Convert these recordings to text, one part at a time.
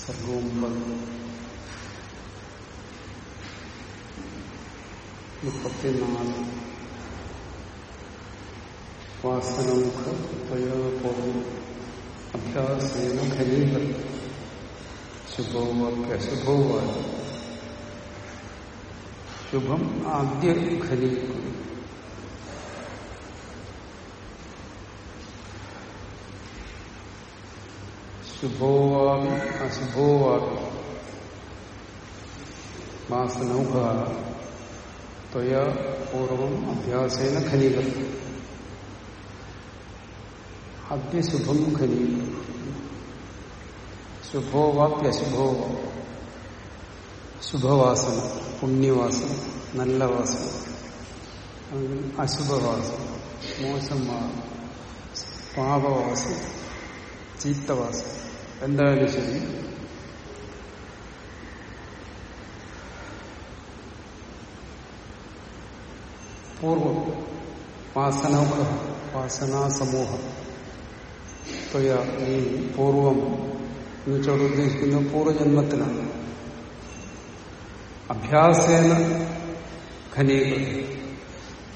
സർഗോമ്പത് മുപ്പത്തിനാല് വാസനമുഖ പ്രയോഗപൂർവം അഭ്യാസേന ഖനീകൾ ശുഭവുമപ്യശുഭവുമായ ശുഭം ആദ്യ ഖനീക്കും ശുഭോവാമി അശുഭോവാമി വാസനൗഘ ത്വയ പൂർവം അഭ്യാസേന ഖനീകം അദ്യശുഭം ഖനീകം ശുഭോവാപ്യശുഭോ ശുഭവാസന പുണ്യവാസന നല്ല വാസന അല്ലെങ്കിൽ അശുഭവാസന മോശം പാപവാസന ചീത്തവാസന എന്തായാലും ശരി. പൂർവം വാസനൗക വാസനാസമൂഹം തൊയ ഈ പൂർവം എന്നുവെച്ചോട് ഉദ്ദേശിക്കുന്ന പൂർവജന്മത്തിലാണ്. അഭ്യാസേന ഖനീകൾ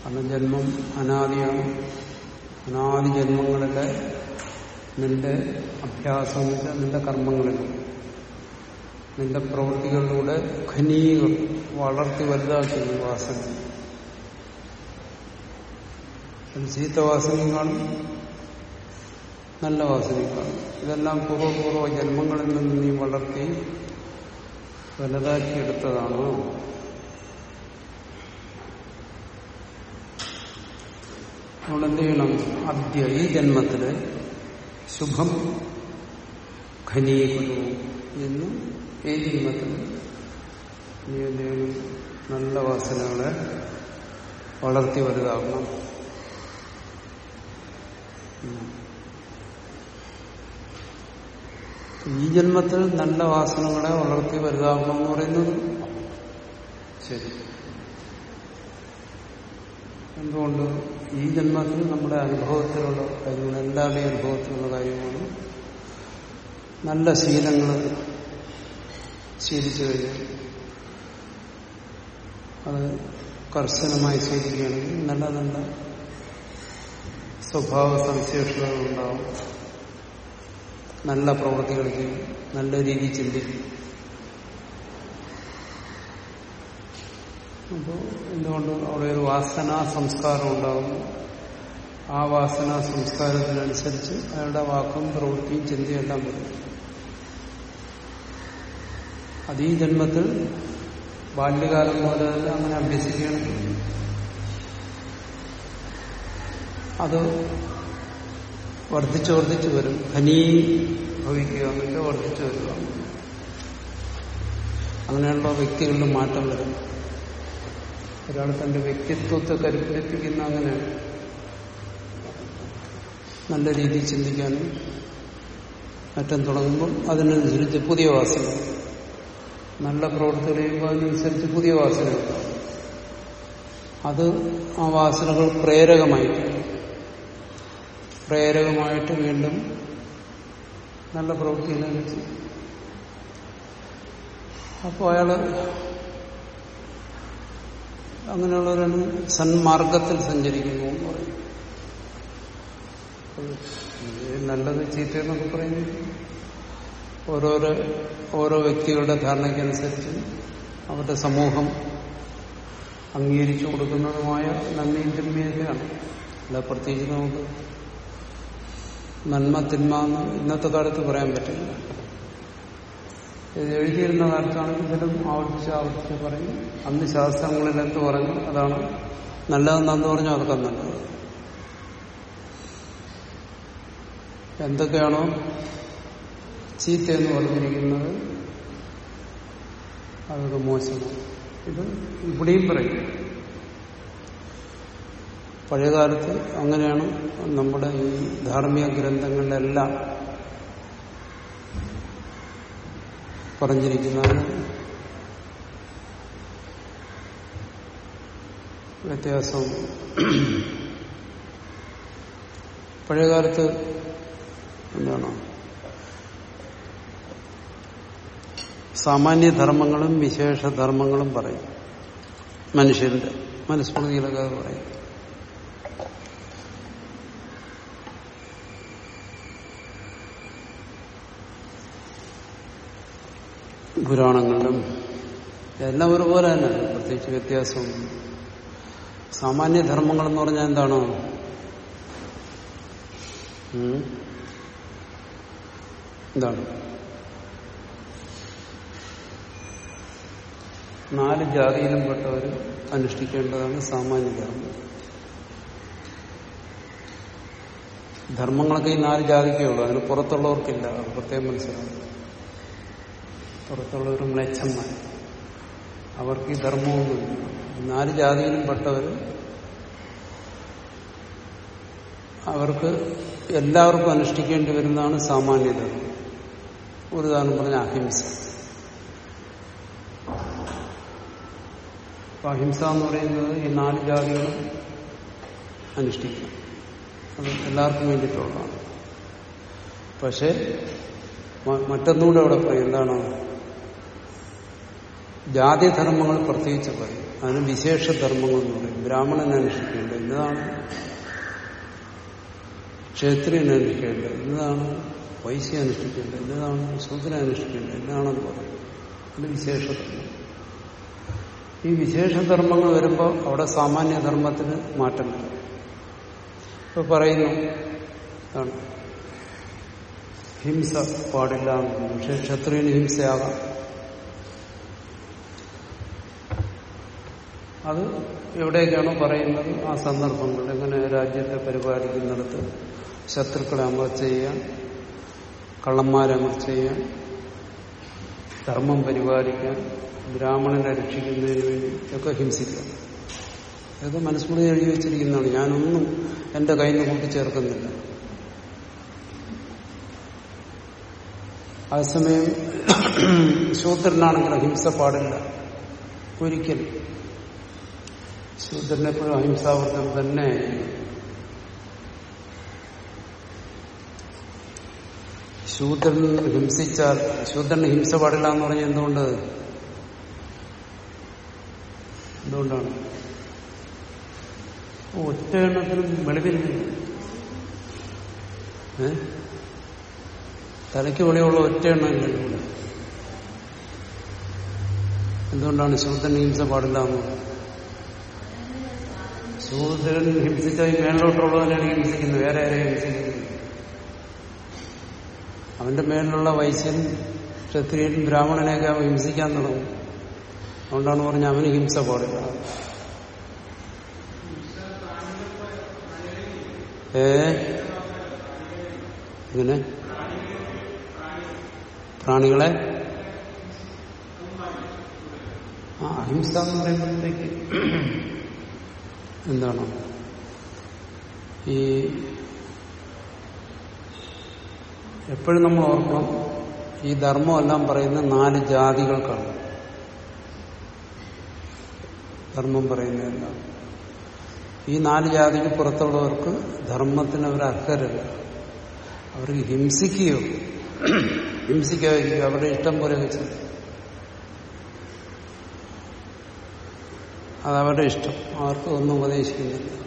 കാരണം ജന്മം അനാദിയാണ്. അനാദി ജന്മങ്ങളിലെ നിന്റെ അഭ്യാസം നിന്റെ കർമ്മങ്ങളിലും നിന്റെ പ്രവൃത്തികളിലൂടെ ഖനീകൾ വളർത്തി വലുതാക്കുന്നു വാസന. ചീത്തവാസനയും കാണും നല്ല വാസനയും ഇതെല്ലാം പൂർവപൂർവ ജന്മങ്ങളിൽ നിന്ന് നീ വളർത്തി വലുതാക്കിയെടുത്തതാണ്. അതുകൊണ്ട് എന്ത് ചെയ്യണം? അദ്യ ഈ ജന്മത്തിൽ ശുഭം ഖനീകുരു എന്ന് ഏത് ജന്മത്തിൽ നീ എന്തെങ്കിലും നല്ല വാസനകളെ വളർത്തി വലുതാക്കണം ഈ ജന്മത്തിൽ നല്ല വാസനകളെ വളർത്തി വലുതാക്കണം എന്ന് പറയുന്നത് ശരി. എന്തുകൊണ്ട് ഈ ജന്മത്തിൽ നമ്മുടെ അനുഭവത്തിലുള്ള കാര്യങ്ങൾ ഈ അനുഭവത്തിലുള്ള കാര്യമാണ് നല്ല ശീലങ്ങൾ ശീലിച്ചു കഴിഞ്ഞാൽ അത് കർശനമായി ശീലിക്കുകയാണെങ്കിൽ നല്ല നല്ല സ്വഭാവ സവിശേഷതകളുണ്ടാവും നല്ല പ്രവൃത്തികൾക്ക് നല്ല രീതിയിൽ ചിന്തിക്കും. അപ്പോൾ എന്തുകൊണ്ട് അവിടെ ഒരു വാസനാ സംസ്കാരം ഉണ്ടാകുന്നു ആ വാസനാ സംസ്കാരത്തിനനുസരിച്ച് അയാളുടെ വാക്കും പ്രവൃത്തിയും ചിന്തയും എല്ലാം വരും. അത് ഈ ജന്മത്തിൽ ബാല്യകാലം പോലെ തന്നെ അങ്ങനെ അഭ്യസിക്കുകയാണ്. അത് വർദ്ധിച്ചു വർദ്ധിച്ചു വരും. ഖനീ ഭവിക്കുക എന്നൊക്കെ വർദ്ധിച്ചു വരിക. അങ്ങനെയുള്ള വ്യക്തികളിൽ മാറ്റം വരും. ഒരാൾ തന്റെ വ്യക്തിത്വത്തെ കരുപ്പിടിപ്പിക്കുന്ന അങ്ങനെ നല്ല രീതിയിൽ ചിന്തിക്കാനും മറ്റും തുടങ്ങുമ്പോൾ അതിനനുസരിച്ച് പുതിയ വാസന. നല്ല പ്രവർത്തികൾ ചെയ്യുമ്പോൾ അതിനനുസരിച്ച് പുതിയ വാസന അത് ആ വാസനകൾ പ്രേരകമായി പ്രേരകമായിട്ട് വീണ്ടും നല്ല പ്രവൃത്തിയിലേക്ക് അപ്പോൾ അയാൾ അങ്ങനെയുള്ളവരാണ് സന്മാർഗത്തിൽ സഞ്ചരിക്കുന്നു എന്ന് പറയും. നല്ലത് ചീത്തയെന്നൊക്കെ പറയുന്നത് ഓരോരോ ഓരോ വ്യക്തികളുടെ ധാരണയ്ക്കനുസരിച്ച് അവരുടെ സമൂഹം അംഗീകരിച്ചു കൊടുക്കുന്നതുമായ നന്മയും തിന്മയൊക്കെയാണ്. അല്ല പ്രത്യേകിച്ച് നമുക്ക് നന്മ തിന്മ എന്ന് ഇന്നത്തെ കാലത്ത് പറയാൻ പറ്റില്ല. എഴുതിയിരുന്ന കാലത്താണെങ്കിൽ ചിലം ആവർത്തിച്ച് ആവർത്തിച്ച് പറയും. അന്ന് ശാസ്ത്രങ്ങളിൽ എന്ത് പറഞ്ഞു? അതാണ് നല്ലതെന്നു പറഞ്ഞു അതൊക്കെ നല്ലത് എന്തൊക്കെയാണോ ചീത്ത എന്ന് പറഞ്ഞിരിക്കുന്നത് അതൊക്കെ മോശം. ഇത് ഇവിടെയും പറയും. പഴയകാലത്ത് അങ്ങനെയാണ് നമ്മുടെ ഈ ധാർമ്മിക ഗ്രന്ഥങ്ങളിലെല്ലാം പറഞ്ഞിരിക്കുന്നതിന് വ്യത്യാസം. പഴയകാലത്ത് എന്താണ്? സാമാന്യധർമ്മങ്ങളും വിശേഷധർമ്മങ്ങളും പറയും. മനുഷ്യന്റെ മനുസ്മൃതിയിലൊക്കെ അത് പറയും. പുരാണങ്ങളിലും എല്ലാം ഒരുപോലെ തന്നെ. പ്രത്യേകിച്ച് വ്യത്യാസം സാമാന്യ ധർമ്മങ്ങൾ എന്ന് പറഞ്ഞാൽ എന്താണോ? എന്താണ് നാല് ജാതിയിലും പെട്ടവർ അനുഷ്ഠിക്കേണ്ടതാണ് സാമാന്യധർമ്മം ധർമ്മങ്ങളൊക്കെ ഈ നാല് ജാതിക്കേ ഉള്ളൂ. അതിന് പുറത്തുള്ളവർക്കില്ല. പ്രത്യേകം പ്രത്യേകം മനസ്സിലാവും പുറത്തുള്ളവർ മ്ലേച്ഛന്മാർ. അവർക്ക് ഈ ധർമ്മമൊന്നുമില്ല നാല് ജാതിയിലും പെട്ടവർ അവർക്ക് എല്ലാവർക്കും അനുഷ്ഠിക്കേണ്ടി വരുന്നതാണ് സാമാന്യത. ഒരു ഉദാഹരണം പറഞ്ഞ അഹിംസ. അഹിംസ എന്ന് പറയുന്നത് ഈ നാല് ജാതികളും അനുഷ്ഠിക്കും. അത് എല്ലാവർക്കും വേണ്ടിയിട്ടുള്ളതാണ്. പക്ഷെ മറ്റൊന്നുകൂടെ അവിടെ പറയും. എന്താണ്? ജാതിധർമ്മങ്ങൾ പ്രത്യേകിച്ച് പറയും. അതിന് വിശേഷ ധർമ്മങ്ങൾ എന്ന് പറയും. ബ്രാഹ്മണൻ അനുഷ്ഠിക്കേണ്ടത് ഇന്നതാണ് ക്ഷേത്രിയൻ അനുഷ്ഠിക്കേണ്ടത് ഇന്നതാണ് വൈശ്യ അനുഷ്ഠിക്കേണ്ടത് ഇന്നതാണ് ശൂദ്രൻ അനുഷ്ഠിക്കേണ്ടത് എന്നാണെന്ന് പറയും. അത് വിശേഷധർമ്മം. ഈ വിശേഷധർമ്മങ്ങൾ വരുമ്പോൾ അവിടെ സാമാന്യധർമ്മത്തിന് മാറ്റം വരും. ഇപ്പൊ പറയുന്നു ഹിംസ പാടില്ല. പക്ഷെ ക്ഷത്രിയന് ഹിംസയാകാം. അത് എവിടേക്കാണോ പറയുന്നത് ആ സന്ദർഭങ്ങൾ. എങ്ങനെ രാജ്യത്തെ പരിപാലിക്കുന്നിടത്ത് ശത്രുക്കളെ അമർച്ച ചെയ്യാം കള്ളന്മാരെ അമർച്ച ചെയ്യാം ധർമ്മം പരിപാലിക്കാൻ ബ്രാഹ്മണനെ രക്ഷിക്കുന്നതിന് വേണ്ടി ഒക്കെ ഹിംസിക്കാം ഇതൊക്കെ മനസ്സിലൂടെ എഴുതി വെച്ചിരിക്കുന്നതാണ്. ഞാനൊന്നും എന്റെ കയ്യിൽ നിന്ന് കൂട്ടിച്ചേർക്കുന്നില്ല അതേസമയം ശൂദ്രനാണെങ്കിൽ അഹിംസ പാടില്ല. ഒരിക്കലും. ശൂദ്രനെപ്പോഴും അഹിംസാവർത്തനം തന്നെ. ശൂദ്രൻ ഹിംസിച്ചാൽ ശൂദ്രന് ഹിംസ പാടില്ല എന്ന് പറഞ്ഞ എന്തുകൊണ്ട്? എന്തുകൊണ്ടാണ്? ഒറ്റ എണ്ണത്തിനും വെളിവില്ല. തലയ്ക്ക് വെളിയുള്ള ഒറ്റ എണ്ണം എന്തുകൊണ്ടാണ് ശൂദ്രൻ ഹിംസ പാടില്ല എന്ന്? ശൂദ്രൻ ഹിംസിച്ചാൽ മേളിലോട്ടുള്ളവനാണ് ഹിംസിക്കുന്നത്. വേറെ ആരെയും ഹിംസിക്കുന്നത് അവന്റെ മേലിലുള്ള വൈശ്യൻ ക്ഷത്രിയൻ ബ്രാഹ്മണനെയൊക്കെ അവൻ ഹിംസിക്കാൻ തുടങ്ങും. അതുകൊണ്ടാണ് പറഞ്ഞ അവന് ഹിംസ പാടില്ല. ഏ? ഇങ്ങനെ പ്രാണികളെ? ആ അഹിംസ എന്ന് പറയുമ്പോഴത്തേക്ക് എന്താണ്? ഈ എപ്പോഴും നമ്മൾ ഓർക്കണം ഈ ധർമ്മമെല്ലാം പറയുന്ന നാല് ജാതികൾക്കാണ്. ധർമ്മം പറയുന്നതല്ല ഈ നാല് ജാതിക്ക് പുറത്തുള്ളവർക്ക് ധർമ്മത്തിന് അവർ അർഹരല്ല. അവർക്ക് ഹിംസിക്കുകയോ ഹിംസിക്കാതിരിക്കുക അവരുടെ ഇഷ്ടം പോലെ വെച്ച് അതവരുടെ ഇഷ്ടം. അവർക്ക് ഒന്നും ഉപദേശിക്കുന്നില്ല.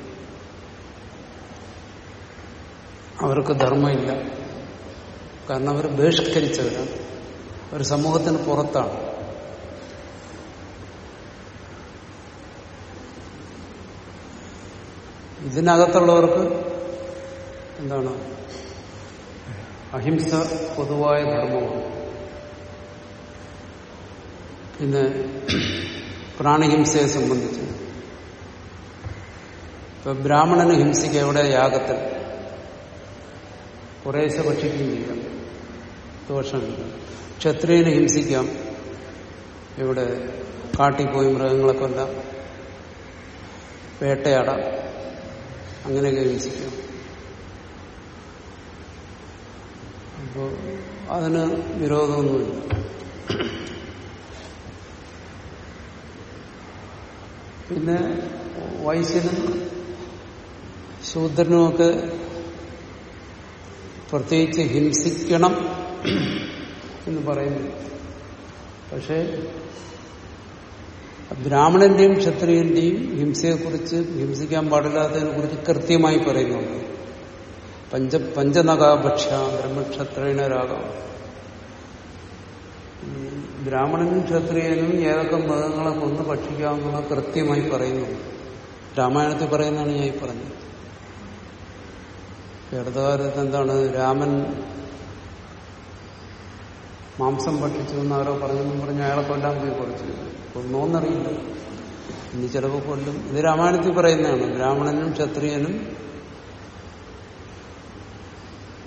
അവർക്ക് ധർമ്മമില്ല. കാരണം അവർ ബഹിഷ്കരിച്ചവരാണ്. ഒരു സമൂഹത്തിന് പുറത്താണ്. ഇതിനകത്തുള്ളവർക്ക് എന്താണ്? അഹിംസ പൊതുവായ ധർമ്മമാണ്. പിന്നെ പ്രാണിഹിംസയെ സംബന്ധിച്ച്. ഇപ്പൊ ബ്രാഹ്മണന് ഹിംസിക്ക് എവിടെ യാഗത്തിൽ? കുറേശ്ശെ ഭക്ഷിക്കുകയും ചെയ്യാം. ദോഷമില്ല ക്ഷത്രിയന് ഹിംസിക്കാം. ഇവിടെ കാട്ടിൽ പോയി മൃഗങ്ങളെ കൊല്ലാം വേട്ടയാടാം. അങ്ങനെയൊക്കെ ഹിംസിക്കാം. അപ്പോൾ അതിന് വിരോധമൊന്നുമില്ല. പിന്നെ വൈശ്യനും ശൂദ്രനുമൊക്കെ പ്രത്യേകിച്ച് ഹിംസിക്കണം എന്ന് പറയുന്നു. പക്ഷേ ബ്രാഹ്മണന്റെയും ക്ഷത്രിയന്റെയും ഹിംസയെക്കുറിച്ച് ഹിംസിക്കാൻ പാടില്ലാത്തതിനെ കുറിച്ച് കൃത്യമായി പറയുന്നുണ്ട്. പഞ്ച പഞ്ചനകാഭക്ഷ ബ്രഹ്മക്ഷത്രിയനരാകാം ബ്രാഹ്മണനും ക്ഷത്രിയനും ഏതൊക്കെ മൃഗങ്ങളെ കൊന്ന് ഭക്ഷിക്കാമെന്നുള്ള കൃത്യമായി പറയുന്നു. രാമായണത്തിൽ പറയുന്നതാണ് ഞാൻ ഈ പറഞ്ഞത്. അടുത്തകാലത്ത് എന്താണ്? രാമൻ മാംസം ഭക്ഷിച്ചു എന്ന് ആരോ പറഞ്ഞെന്നും പറഞ്ഞ് അയാളെ കൊല്ലാൻ പോയി കുറച്ച്. കൊന്നോന്നറിയില്ല. ഇനി ചിലപ്പോൾ കൊല്ലും. ഇത് രാമായണത്തിൽ പറയുന്നതാണ്. ബ്രാഹ്മണനും ക്ഷത്രിയനും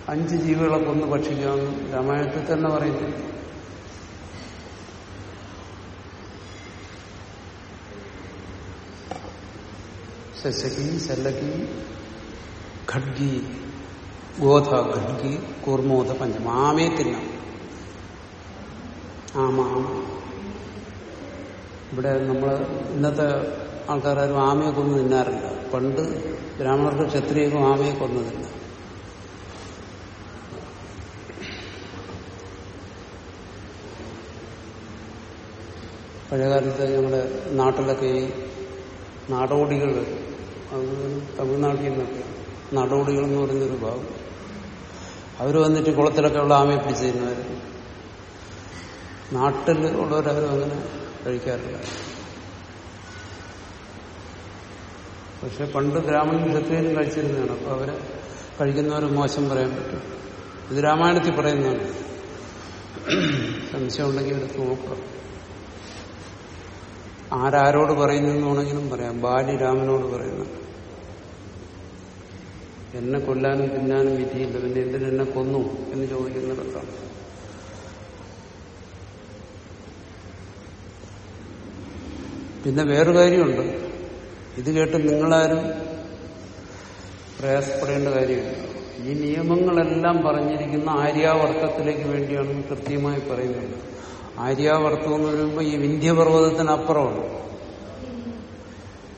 അഞ്ച് ജീവികളെ കൊന്ന് ഭക്ഷിക്കാമെന്ന് രാമായണത്തിൽ തന്നെ പറയുന്നു. ശശകി ശല്ലകി ഖഡ്ഗി ഗോധ ഖഡ്ഗി കൂർമോധ പഞ്ചമ ആമയെ തിന്നാം ആമ ആമ ഇവിടെ നമ്മൾ ഇന്നത്തെ ആൾക്കാരും ആമയെ കൊന്നു തിന്നാറില്ല. പണ്ട് ബ്രാഹ്മണർക്ക് ക്ഷത്രിയക്കും ആമയെ കൊന്നതില്ല പഴയകാലത്ത് ഞങ്ങളുടെ നാട്ടിലൊക്കെ ഈ നാടോടികൾ അത് തമിഴ്നാട്ടിൽ നിന്നൊക്കെ നടോടികൾ എന്ന് പറയുന്നൊരു ഭാഗം. അവർ വന്നിട്ട് കുളത്തിലൊക്കെ ഉള്ള ആമയെ പിടിച്ചിരുന്നവർ നാട്ടിൽ ഉള്ളവരാരും അങ്ങനെ കഴിക്കാറില്ല. പക്ഷെ പണ്ട് ബ്രാഹ്മണൻ ക്ഷത്രിയനും കഴിച്ചിരുന്നതാണ്. അപ്പൊ അവരെ കഴിക്കുന്നവർ മോശം പറയാൻ പറ്റും. ഇത് രാമായണത്തിൽ പറയുന്നതാണ്. സംശയമുണ്ടെങ്കിൽ എടുത്ത് നോക്കാം ആരാരോട് പറയുന്നു വേണമെങ്കിലും പറയാം. ബാലി രാമനോട് പറയുന്നു എന്നെ കൊല്ലാനും തിന്നാനും വിധിയില്ല. പിന്നെ എന്തിനെന്നെ കൊന്നു എന്ന് ചോദിക്കുന്നിടത്താണ് പിന്നെ വേറൊരു കാര്യമുണ്ട്. ഇത് കേട്ട് നിങ്ങളാരും പ്രയാസപ്പെടേണ്ട കാര്യമില്ല. ഈ നിയമങ്ങളെല്ലാം പറഞ്ഞിരിക്കുന്ന ആര്യാവർത്തത്തിലേക്ക് വേണ്ടിയാണ് കൃത്യമായി പറയുന്നത്. ആര്യാവർത്തം എന്ന് പറയുമ്പോൾ ഈ വിന്ധ്യപർവതത്തിനപ്പുറമാണ്.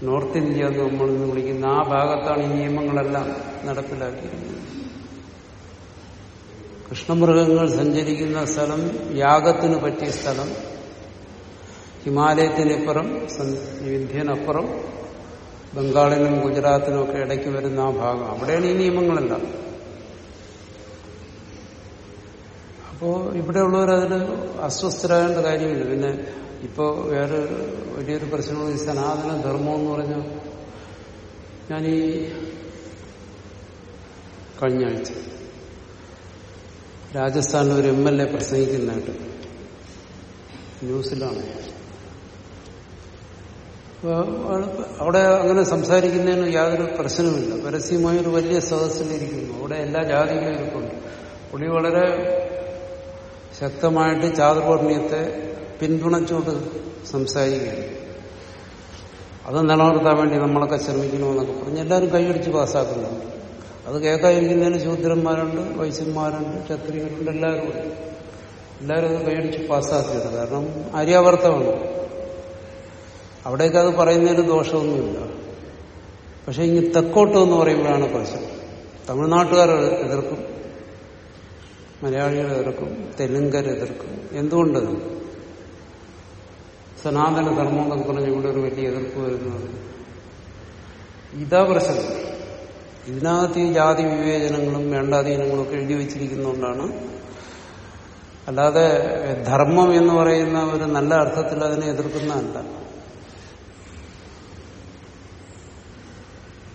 നോർത്ത് ഇന്ത്യ എന്ന് നമ്മൾ വിളിക്കുന്ന ആ ഭാഗത്താണ് ഈ നിയമങ്ങളെല്ലാം നടപ്പിലാക്കിയിരുന്നത് കൃഷ്ണമൃഗങ്ങൾ സഞ്ചരിക്കുന്ന സ്ഥലം യാഗത്തിന് പറ്റിയ സ്ഥലം ഹിമാലയത്തിനപ്പുറം വിന്ധ്യനപ്പുറം ബംഗാളിനും ഗുജറാത്തിനും ഒക്കെ ഇടയ്ക്ക് വരുന്ന ആ ഭാഗം. അവിടെയാണ് ഈ നിയമങ്ങളെല്ലാം. അപ്പോ ഇവിടെ ഉള്ളവർ അതിന് അസ്വസ്ഥരാകേണ്ട കാര്യമില്ല. പിന്നെ ഇപ്പോ വേറെ വലിയൊരു പ്രശ്നമാണ് ഈ സനാതന ധർമ്മം എന്ന് പറഞ്ഞ ഞാൻ ഈ കഴിഞ്ഞ ആഴ്ച രാജസ്ഥാനിൽ ഒരു എം എൽ എ പ്രസംഗിക്കുന്നതായിട്ട് ന്യൂസിലാണ്. അവിടെ അങ്ങനെ സംസാരിക്കുന്നതിന് യാതൊരു പ്രശ്നവുമില്ല. പരസ്യമായ ഒരു വലിയ സദസ്സിലിരിക്കുന്നു. അവിടെ എല്ലാ ജാതികളും ഇരിക്കുന്നു പുള്ളി വളരെ ശക്തമായിട്ട് ചാതുർവർണയത്തെ പിന്തുണച്ചുകൊണ്ട് സംസാരിക്കുകയാണ്. അത് നിലനിർത്താൻ വേണ്ടി നമ്മളൊക്കെ ശ്രമിക്കണമെന്നൊക്കെ പറഞ്ഞ് എല്ലാവരും കൈയടിച്ച് പാസ്സാക്കുന്നുണ്ട് അത് കേൾക്കാതിരിക്കുന്നതിന് ശൂദ്രന്മാരുണ്ട് വൈശ്യന്മാരുണ്ട് ക്ഷത്രിയരുണ്ട് എല്ലാവരും ഉണ്ട്. എല്ലാവരും അത് കൈയടിച്ച് പാസ്സാക്കിയിട്ട് കാരണം ആര്യാവർത്തമാണ് അവിടേക്ക് അത് പറയുന്നതിന് ദോഷമൊന്നുമില്ല. പക്ഷെ ഇനി തെക്കോട്ടം എന്ന് പറയുമ്പോഴാണ് പ്രശ്നം. തമിഴ്നാട്ടുകാർ എതിർക്കും. മലയാളികൾ എതിർക്കും തെലുങ്കർ എതിർക്കും. എന്തുകൊണ്ട് സനാതന ധർമ്മം എന്നൊക്കെ പറഞ്ഞ് ഇവിടെ ഒരു വലിയ എതിർപ്പ് വരുന്നത്. ഇതാ പ്രശ്നം. ഇതിനകത്ത് ഈ ജാതി വിവേചനങ്ങളും വേണ്ടാധീനങ്ങളും ഒക്കെ എഴുതി വെച്ചിരിക്കുന്നതുകൊണ്ടാണ്. അല്ലാതെ ധർമ്മം എന്ന് പറയുന്ന ഒരു നല്ല അർത്ഥത്തിൽ അതിനെ എതിർക്കുന്നതല്ല.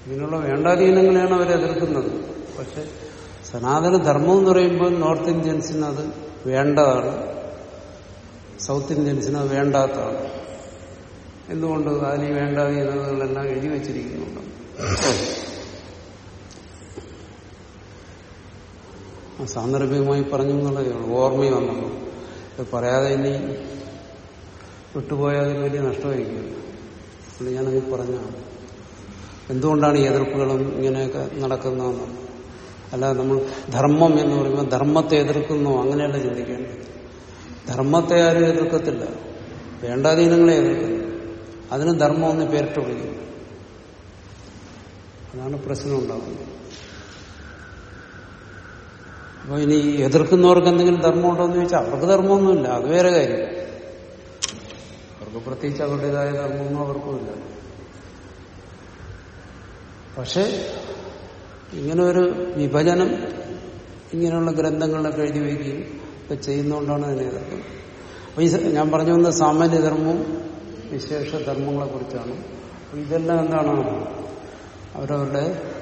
ഇതിനുള്ള വേണ്ടാധീനങ്ങളെയാണ് അവരെതിർക്കുന്നത്. പക്ഷെ സനാതന ധർമ്മം എന്ന് പറയുമ്പോൾ നോർത്ത് ഇന്ത്യൻസിന് അത് വേണ്ടതാണ്. സൗത്ത് ഇന്ത്യൻസിന് അത് വേണ്ടാത്തതാണ്. എന്തുകൊണ്ട് അതിന് എന്നതുകളെല്ലാം എഴുതി വച്ചിരിക്കുന്നുണ്ട്. സാന്ദർഭികമായി പറഞ്ഞു എന്നുള്ളതേ ഉള്ളൂ. ഓർമ്മയും വന്നുള്ളൂ പറയാതെ ഇനി വിട്ടുപോയാൽ അതിന് വലിയ നഷ്ടമായിരിക്കും. അതുകൊണ്ട് ഞാനത് എന്തുകൊണ്ടാണ് ഈ എതിർപ്പുകളും ഇങ്ങനെയൊക്കെ നടക്കുന്നതെന്ന്? അല്ലാതെ നമ്മൾ ധർമ്മം എന്ന് പറയുമ്പോൾ ധർമ്മത്തെ എതിർക്കുന്നു അങ്ങനെയല്ല ചിന്തിക്കേണ്ടത്. ധർമ്മത്തെ ആരും എതിർക്കത്തില്ല. വേണ്ടാധീനങ്ങളെ എതിർക്കുന്നു. അതിന് ധർമ്മം ഒന്ന് പേരിട്ട് വിളിക്കുന്നു. അതാണ് പ്രശ്നം ഉണ്ടാകുന്നത് അപ്പൊ ഇനി എതിർക്കുന്നവർക്ക് എന്തെങ്കിലും ധർമ്മം ഉണ്ടോ എന്ന് ചോദിച്ചാൽ അവർക്ക് ധർമ്മമൊന്നുമില്ല. അത് വേറെ കാര്യം. അവർക്ക് പ്രത്യേകിച്ച് അവരുടേതായ ധർമ്മമൊന്നും അവർക്കുമില്ല. പക്ഷെ ഇങ്ങനെ ഒരു വിഭജനം ഇങ്ങനെയുള്ള ഗ്രന്ഥങ്ങളിലൊക്കെ എഴുതി വയ്ക്കുകയും ഒക്കെ ചെയ്യുന്നതുകൊണ്ടാണ് അതിനെ എതിർക്കുന്നത് അപ്പൊ ഈ ഞാൻ പറഞ്ഞു വന്ന സാമാന്യധർമ്മവും വിശേഷധർമ്മങ്ങളെ കുറിച്ചാണ്. ഇതെല്ലാം എന്താണ്? അവരവരുടെ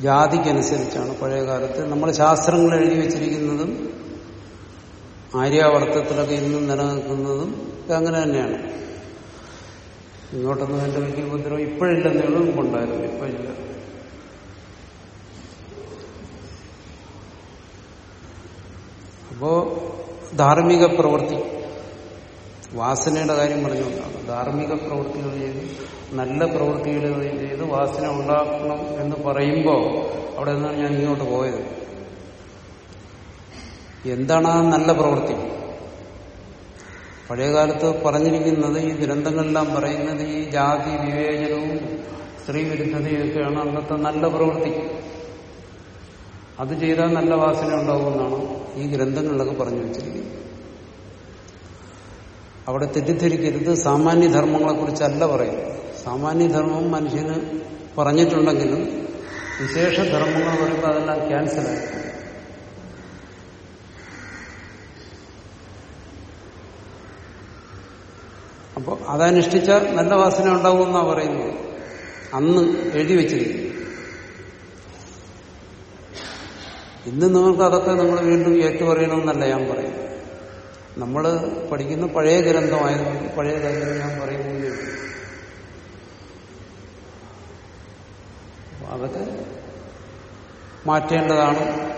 ജാതിക്കനുസരിച്ചാണ് പഴയ കാലത്ത് നമ്മൾ ശാസ്ത്രങ്ങൾ എഴുതി വെച്ചിരിക്കുന്നതും ആര്യാവർത്തത്തിലൊക്കെ ഇന്നും നിലനിൽക്കുന്നതും അങ്ങനെ തന്നെയാണ്. ഇങ്ങോട്ടൊന്നും എന്റെ വലിയ ഉപദ്രവം ഇപ്പോഴില്ലെന്നേ ഉള്ളൂ മുമ്പുണ്ടായിരുന്നു ഇപ്പോഴില്ല. അപ്പോ ധാർമ്മിക പ്രവൃത്തി. വാസനയുടെ കാര്യം പറഞ്ഞു. ധാർമ്മിക പ്രവൃത്തികൾ ചെയ്ത് നല്ല പ്രവൃത്തികൾ ചെയ്ത് വാസന ഉണ്ടാക്കണം എന്ന് പറയുമ്പോൾ അവിടെ നിന്നാണ് ഞാൻ ഇങ്ങോട്ട് പോയത്. എന്താണ് ആ നല്ല പ്രവൃത്തി? പഴയകാലത്ത് പറഞ്ഞിരിക്കുന്നത് ഈ ഗ്രന്ഥങ്ങളെല്ലാം പറയുന്നത് ഈ ജാതി വിവേചനവും സ്ത്രീ വിരുദ്ധതയൊക്കെയാണ് അന്നത്തെ നല്ല പ്രവൃത്തി. അത് ചെയ്താൽ നല്ല വാസന ഉണ്ടാകുമെന്നാണ് ഈ ഗ്രന്ഥങ്ങളിലൊക്കെ പറഞ്ഞു വെച്ചിരിക്കുന്നു. അവിടെ തെറ്റിദ്ധരിക്കരുത് സാമാന്യധർമ്മങ്ങളെക്കുറിച്ചല്ല പറയുന്നത്. സാമാന്യധർമ്മം മനുഷ്യന് പറഞ്ഞിട്ടുണ്ടെങ്കിലും വിശേഷ ധർമ്മങ്ങൾ പറയുമ്പോൾ അതെല്ലാം ക്യാൻസലായി. അപ്പോൾ അതനുഷ്ഠിച്ചാൽ നല്ല വാസന ഉണ്ടാകുമെന്നാണ് പറയുന്നത്. അന്ന് എഴുതി വെച്ചിരിക്കുന്നു. ഇന്ന് നിങ്ങൾക്ക് അതൊക്കെ നിങ്ങൾ വീണ്ടും ഏറ്റുപറയണമെന്നല്ല ഞാൻ പറയുന്നത്. നമ്മൾ പഠിക്കുന്ന പഴയ ഗ്രന്ഥമായതുകൊണ്ട് പഴയ ഗ്രന്ഥം ഞാൻ പറയുന്നു. അതൊക്കെ മാറ്റേണ്ടതാണ്.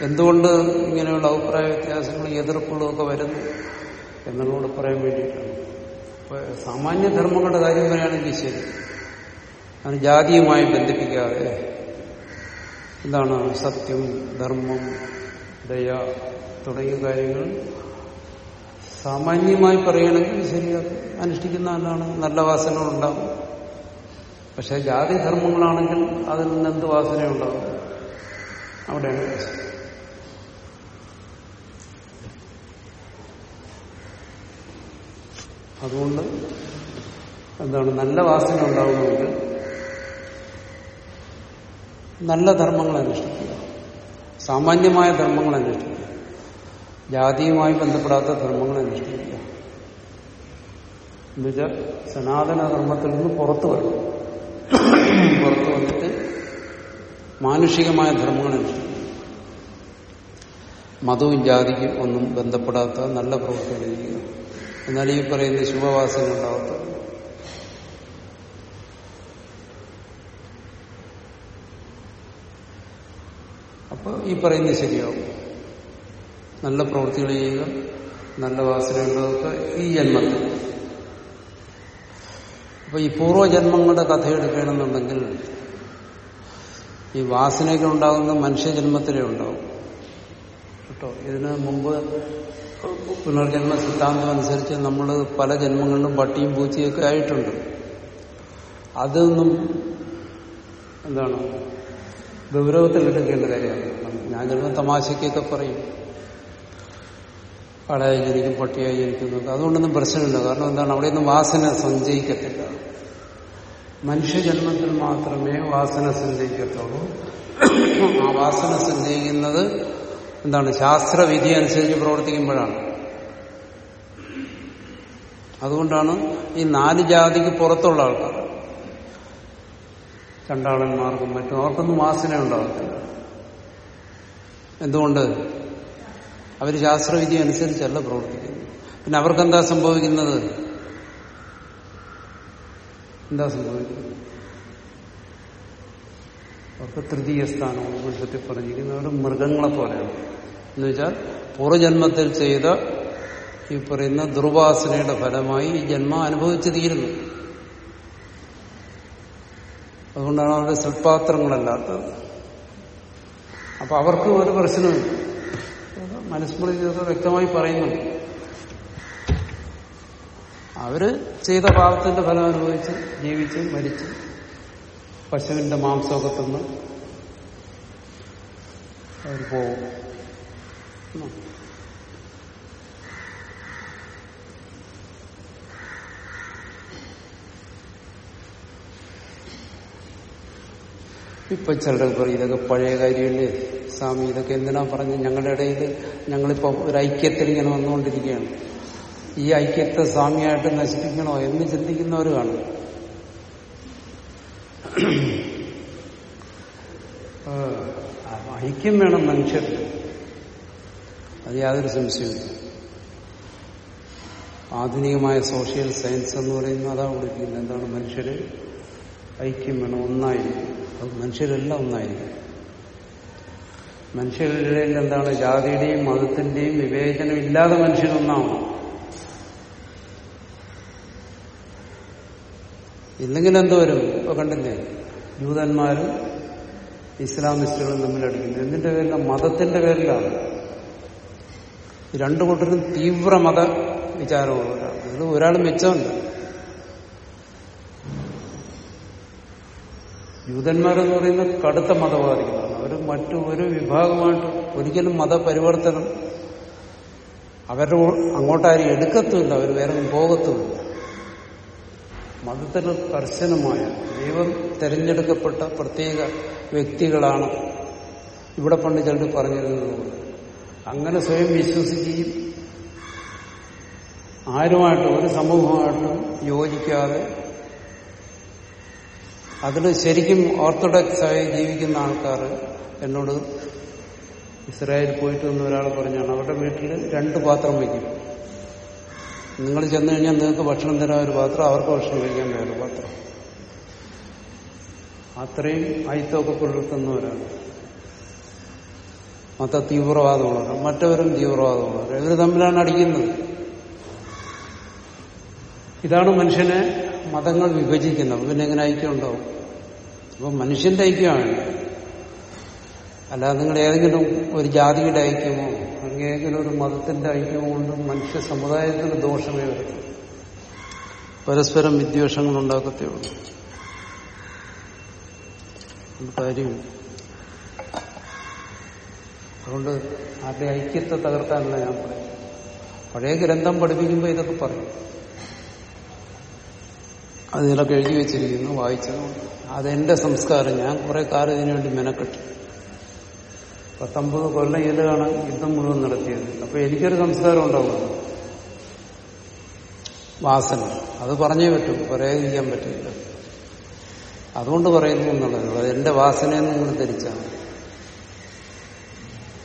എന്തുകൊണ്ട് ഇങ്ങനെയുള്ള അഭിപ്രായ വ്യത്യാസങ്ങൾ എതിർപ്പുകളും ഒക്കെ വരുന്നു എന്നുള്ളതുകൊണ്ട് പറയാൻ വേണ്ടിയിട്ടാണ്. ഇപ്പൊ സാമാന്യ ധർമ്മങ്ങളുടെ കാര്യം പറയുകയാണെങ്കിൽ ശരി. അത് ജാതിയുമായി ബന്ധിപ്പിക്കാതെ എന്താണ് സത്യം ധർമ്മം ദയ തുടങ്ങിയ കാര്യങ്ങൾ. സാമാന്യമായി പറയുകയാണെങ്കിൽ ശരിയാണ് അനുഷ്ഠിക്കുന്ന ആളാണ് നല്ല വാസനകളുണ്ടാകും പക്ഷെ ജാതി ധർമ്മങ്ങളാണെങ്കിൽ അതിൽ നിന്ന് എന്ത് വാസനയുണ്ടാകും അവിടെയാണ് അതുകൊണ്ട് എന്താണ് നല്ല വാസന ഉണ്ടാകുമെങ്കിൽ നല്ല ധർമ്മങ്ങൾ അനുഷ്ഠിക്കുക. സാമാന്യമായ ധർമ്മങ്ങൾ അനുഷ്ഠിക്കുക. ജാതിയുമായി ബന്ധപ്പെടാത്ത ധർമ്മങ്ങൾ അനുഷ്ഠിക്കുക. എന്നുവെച്ചാൽ സനാതന ധർമ്മത്തിൽ നിന്ന് പുറത്തു വരണം. പുറത്തു വന്നിട്ട് മാനുഷികമായ ധർമ്മങ്ങൾ അനുഷ്ഠിക്കുക. മതവും ജാതിക്കും ഒന്നും ബന്ധപ്പെടാത്ത നല്ല പ്രവൃത്തികൾ ചെയ്യുക. എന്നാൽ ഈ പറയുന്ന ശുഭവാസങ്ങൾ അപ്പൊ ഈ പറയുന്നത് ശരിയാവും. നല്ല പ്രവൃത്തികൾ ചെയ്യുക നല്ല വാസന ഉണ്ടാക്കുക ഈ ജന്മത്തിൽ. അപ്പൊ ഈ പൂർവജന്മങ്ങളുടെ കഥ എടുക്കണമെന്നുണ്ടെങ്കിൽ ഈ വാസനയൊക്കെ ഉണ്ടാകുന്ന മനുഷ്യജന്മത്തിലേ ഉണ്ടാവും. കേട്ടോ ഇതിന് മുമ്പ് പുനർജന്മ സിദ്ധാന്തം അനുസരിച്ച് നമ്മൾ പല ജന്മങ്ങളിലും പട്ടിയും പൂച്ചയൊക്കെ ആയിട്ടുണ്ട്. അതൊന്നും എന്താണ് ഗൗരവത്തിലെടുക്കേണ്ട കാര്യമാണ്. ഞാൻ ചിലപ്പോൾ തമാശയ്ക്കൊക്കെ പറയും. കാടായി ജനിക്കും പട്ടിയായി ജനിക്കുന്നു അതുകൊണ്ടൊന്നും പ്രശ്നമില്ല. കാരണം എന്താണ്? അവിടെയൊന്നും വാസന സഞ്ചയിക്കത്തില്ല. മനുഷ്യജന്മത്തിൽ മാത്രമേ വാസന സഞ്ചയിക്കത്തുള്ളൂ. ആ വാസന സഞ്ചയിക്കുന്നത് എന്താണ്? ശാസ്ത്രവിധി അനുസരിച്ച് പ്രവർത്തിക്കുമ്പോഴാണ്. അതുകൊണ്ടാണ് ഈ നാല് ജാതിക്ക് പുറത്തുള്ള ആൾക്കാർ. ചണ്ടാളന്മാർക്കും മറ്റും. അവർക്കൊന്നും വാസന ഉണ്ടാകത്തില്ല എന്തുകൊണ്ട്? അവർ ശാസ്ത്രവിധി അനുസരിച്ചല്ല പ്രവർത്തിക്കുന്നത്. പിന്നെ അവർക്കെന്താ സംഭവിക്കുന്നത്? എന്താ സംഭവിക്കുന്നത്? അവർക്ക് തൃതീയ സ്ഥാനം ഉപനിഷത്തിൽ പറഞ്ഞിരിക്കുന്നത് അവർ മൃഗങ്ങളെ പോലെയാണ്. എന്ന് വെച്ചാൽ പൂർവജന്മത്തിൽ ചെയ്ത ഈ പറയുന്ന ദുർവാസനയുടെ ഫലമായി ഈ ജന്മം അനുഭവിച്ചു തീരുന്നു. അതുകൊണ്ടാണ് അവരുടെ സൽപാത്രങ്ങളല്ലാത്തത്. അപ്പൊ അവർക്ക് ഒരു പ്രശ്നമില്ല. മനുസ്മൃതിയൊക്കെ വ്യക്തമായി പറയുന്നു അവർ ചെയ്ത പാപത്തിന്റെ ഫലം അനുഭവിച്ച് ജീവിച്ച് മരിച്ച് പശുവിന്റെ മാംസമൊക്കെ തിന്ന് അവർ പോകും ഇപ്പൊ ചിലർ പറയും ഇതൊക്കെ പഴയ കാര്യമല്ലേ? സ്വാമി ഇതൊക്കെ എന്തിനാ പറഞ്ഞ് ഞങ്ങളുടെ ഇടയിൽ ഞങ്ങളിപ്പോ ഒരു ഐക്യത്തിൽ ഇങ്ങനെ വന്നുകൊണ്ടിരിക്കുകയാണ്. ഈ ഐക്യത്തെ സ്വാമിയായിട്ട് നശിപ്പിക്കണോ എന്ന് ചിന്തിക്കുന്നവർ കാണും. ഐക്യം വേണം മനുഷ്യർ അത് യാതൊരു സംശയമില്ല ആധുനികമായ സോഷ്യൽ സയൻസ് എന്ന് പറയുന്നത് അതാ വിളിക്കുന്നത്. എന്താണ് മനുഷ്യര് ഐക്യം വേണം ഒന്നായിരിക്കും. അത് മനുഷ്യരെല്ലാം ഒന്നായിരിക്കും. മനുഷ്യരുടെ എന്താണ് ജാതിയുടെയും മതത്തിന്റെയും വിവേചനം ഇല്ലാതെ മനുഷ്യരൊന്നാവണം. ഇല്ലെങ്കിൽ എന്തോ വരും? ഇപ്പൊ കണ്ടില്ലേ? ജൂതന്മാരും ഇസ്ലാമിസ്റ്റുകളും തമ്മിൽ അടിക്കുന്നത് എന്തിന്റെ പേരിലാണ് മതത്തിന്റെ പേരിലാണ്. രണ്ടു കൂട്ടരും തീവ്ര മത വിചാരമുള്ളവരാണ്. ഇതിൽ ഒരാൾ മെച്ചമുണ്ട്. ജൂതന്മാരെന്ന് പറയുന്ന കടുത്ത മതവാദികളാണ്. അവർ മറ്റു ഒരു വിഭാഗമായിട്ട് ഒരിക്കലും മതപരിവർത്തനം അവരുടെ അങ്ങോട്ടാരും എടുക്കത്തുമില്ല അവർ വേറെ പോകത്തുമില്ല. മതത്തിൽ കർശനമായ ദൈവം തെരഞ്ഞെടുക്കപ്പെട്ട പ്രത്യേക വ്യക്തികളാണ് ഇവിടെ പണ്ട് ചിലർ പറഞ്ഞിരുന്നത് അങ്ങനെ സ്വയം വിശ്വസിക്കുകയും ആരുമായിട്ടും ഒരു സമൂഹമായിട്ടും യോജിക്കാതെ അതിൽ ശരിക്കും ഓർത്തഡോക്സ് ആയി ജീവിക്കുന്ന ആൾക്കാർ എന്നോട് ഇസ്രായേൽ പോയിട്ട് വന്ന ഒരാൾ പറഞ്ഞാണ് അവരുടെ വീട്ടിൽ രണ്ട് പാത്രം വയ്ക്കും. നിങ്ങൾ ചെന്നു കഴിഞ്ഞാൽ നിങ്ങൾക്ക് ഭക്ഷണം തരാൻ ഒരു പാത്രം അവർക്ക് ഭക്ഷണം കഴിക്കാൻ വേറെ പാത്രം. അത്രയും അയിത്തൊക്കെ പുലർത്തുന്നവരാണ് മത തീവ്രവാദമുള്ളവർ മറ്റവരും തീവ്രവാദമുള്ളവർ. ഇവർ തമ്മിലാണ് അടിക്കുന്നത്. ഇതാണ് മനുഷ്യനെ മതങ്ങൾ വിഭജിക്കുന്നത്. പിന്നെ എങ്ങനെ ഐക്യം ഉണ്ടാവും? അപ്പൊ മനുഷ്യന്റെ ഐക്യമാണ് അല്ലാതെ നിങ്ങൾ ഏതെങ്കിലും ഒരു ജാതിയുടെ ഐക്യമോ അല്ലെങ്കിൽ ഏതെങ്കിലും ഒരു മതത്തിന്റെ ഐക്യമോ കൊണ്ട് മനുഷ്യ സമുദായത്തിന് ദോഷമേ വരും. പരസ്പരം വിദ്വേഷങ്ങൾ ഉണ്ടാക്കത്തേ ഉള്ളൂ. കാര്യം. അതുകൊണ്ട് ആരുടെ ഐക്യത്തെ തകർക്കാനല്ല ഞാൻ പറയും. പഴയ ഗ്രന്ഥം പഠിപ്പിക്കുമ്പോൾ ഇതൊക്കെ പറയും. അത് ഇതിലൊക്കെ എഴുതി വെച്ചിരിക്കുന്നു വായിച്ചതുകൊണ്ട്. അതെന്റെ സംസ്കാരം. ഞാൻ കുറെ കാലം ഇതിനുവേണ്ടി മെനക്കെട്ടു. പത്തൊമ്പത് കൊല്ലം ഇതിലാണ് യുദ്ധം മുഴുവൻ നടത്തിയത്. അപ്പൊ എനിക്കൊരു സംസ്കാരം ഉണ്ടാവുന്നു വാസന. അത് പറഞ്ഞേ പറ്റും. പറയാതിരിക്കാൻ പറ്റില്ല. അതുകൊണ്ട് പറയുന്നു എന്നുള്ളത്. അത് എന്റെ വാസനയെന്ന് നിങ്ങൾ ധരിച്ചാണ്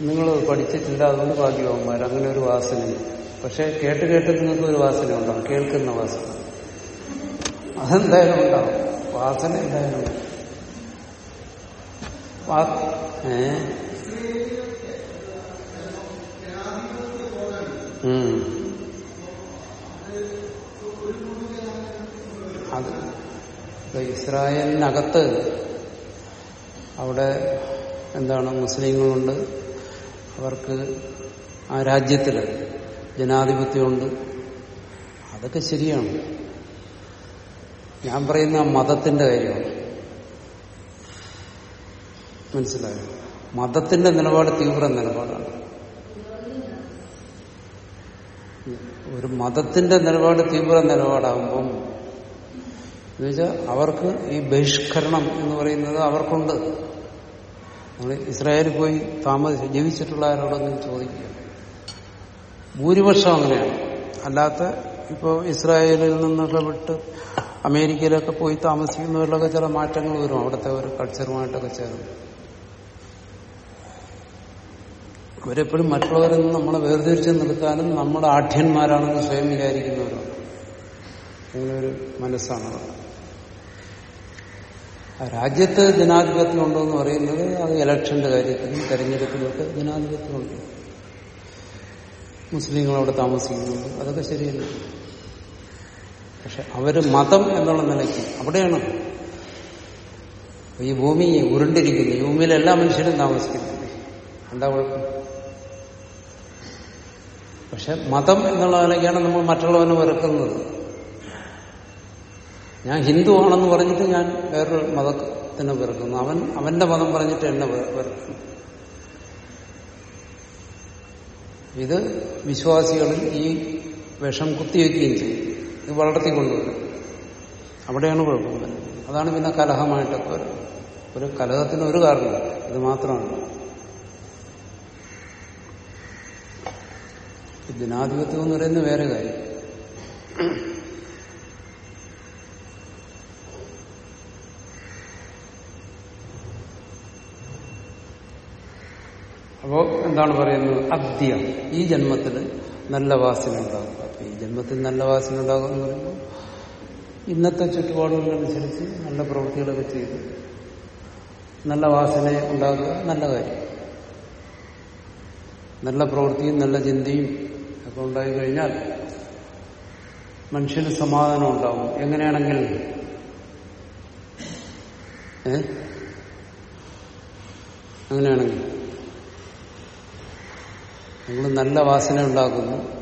നിങ്ങൾ പഠിച്ചിട്ടില്ല അതുകൊണ്ട് ഭാഗ്യവാന്മാർ. അങ്ങനെ ഒരു വാസനയും. പക്ഷെ കേട്ട് കേട്ട് നിങ്ങൾക്ക് ഒരു വാസന ഉണ്ടാവും കേൾക്കുന്ന വാസന. അതെന്തായാലും ഉണ്ടാവും. വാസന എന്തായാലും. അത് ഇസ്രായേലിനകത്ത് അവിടെ എന്താണ് മുസ്ലിങ്ങളുണ്ട്. അവർക്ക് ആ രാജ്യത്തിൽ ജനാധിപത്യമുണ്ട്. അതൊക്കെ ശരിയാണ്. ഞാൻ പറയുന്ന മതത്തിന്റെ കാര്യമാണ് മനസ്സിലായോ? മതത്തിന്റെ നിലപാട് തീവ്ര നിലപാടാണ്. ഒരു മതത്തിന്റെ നിലപാട് തീവ്ര നിലപാടാകുമ്പം എന്നുവെച്ചാൽ അവർക്ക് ഈ ബഹിഷ്കരണം എന്ന് പറയുന്നത് അവർക്കുണ്ട്. നമ്മൾ ഇസ്രായേലിൽ പോയി താമസിച്ച് ജീവിച്ചിട്ടുള്ള ആരോടൊന്നും ചോദിക്കുക ഭൂരിപക്ഷം അങ്ങനെയാണ്. അല്ലാത്ത ഇപ്പോൾ ഇസ്രായേലിൽ നിന്നൊക്കെ വിട്ട് അമേരിക്കയിലൊക്കെ പോയി താമസിക്കുന്നവരിലൊക്കെ ചില മാറ്റങ്ങൾ വരും അവിടുത്തെ ഒരു കൾച്ചറുമായിട്ടൊക്കെ ചേർന്ന്. അവരെപ്പോഴും മറ്റുള്ളവരിൽ നിന്ന് നമ്മളെ വേർതിരിച്ച് നിർത്താനും നമ്മുടെ ആഠ്യന്മാരാണെന്ന് സ്വയം വിചാരിക്കുന്നവരാണ് അങ്ങനെ ഒരു മനസ്സാണ് രാജ്യത്ത് ജനാധിപത്യം ഉണ്ടോ എന്ന് പറയുന്നത് അത് ഇലക്ഷന്റെ കാര്യത്തിലും തെരഞ്ഞെടുപ്പിലൊക്കെ ജനാധിപത്യമുണ്ട്. മുസ്ലിങ്ങൾ അവിടെ താമസിക്കുന്നുണ്ട്. അതൊക്കെ ശരിയല്ല? പക്ഷെ അവർ മതം എന്നുള്ള നിലയ്ക്ക് അവിടെയാണ്. ഈ ഭൂമി ഉരുണ്ടിരിക്കുന്നു. ഈ ഭൂമിയിൽ എല്ലാ മനുഷ്യരും താമസിക്കുന്നുണ്ട്. എന്താ കുഴപ്പം? പക്ഷെ മതം എന്നുള്ള നിലയ്ക്കാണ് നമ്മൾ മറ്റുള്ളവനെ വെറുക്കുന്നത്. ഞാൻ ഹിന്ദു ആണെന്ന് പറഞ്ഞിട്ട് ഞാൻ വേറൊരു മതത്തിനെ വെറുക്കുന്നു. അവൻ അവന്റെ മതം പറഞ്ഞിട്ട് എന്നെ വെറുക്കുന്നു. ഇത് വിശ്വാസികളിൽ ഈ വിഷം കുത്തിവെക്കുകയും ചെയ്യും. ഇത് വളർത്തിക്കൊണ്ടുവരും. അവിടെയാണ് കുഴപ്പം അതാണ് പിന്നെ കലഹമായിട്ടൊക്കെ വരുന്നത് ഒരു കലഹത്തിന് ഒരു കാരണം. ഇത് മാത്രമാണ്. ജനാധിപത്യം എന്ന് പറയുന്നത് വേറെ കാര്യം. അപ്പോ എന്താണ് പറയുന്നത്? അദ്യ. ഈ ജന്മത്തിൽ നല്ല വാസന ഉണ്ടാകും. അപ്പൊ ഈ ജന്മത്തിൽ നല്ല വാസന ഉണ്ടാകും എന്ന് പറയുമ്പോൾ ഇന്നത്തെ ചുറ്റുപാടുകളനുസരിച്ച് നല്ല പ്രവൃത്തികളൊക്കെ ചെയ്ത് നല്ല വാസന ഉണ്ടാകുക നല്ല കാര്യം. നല്ല പ്രവൃത്തിയും നല്ല ചിന്തയും ഒക്കെ ഉണ്ടായി കഴിഞ്ഞാൽ മനുഷ്യന് സമാധാനം ഉണ്ടാവും. എങ്ങനെയാണെങ്കിൽ അങ്ങനെയാണെങ്കിൽ നിങ്ങൾ നല്ല വാസന ഉണ്ടാക്കുന്നു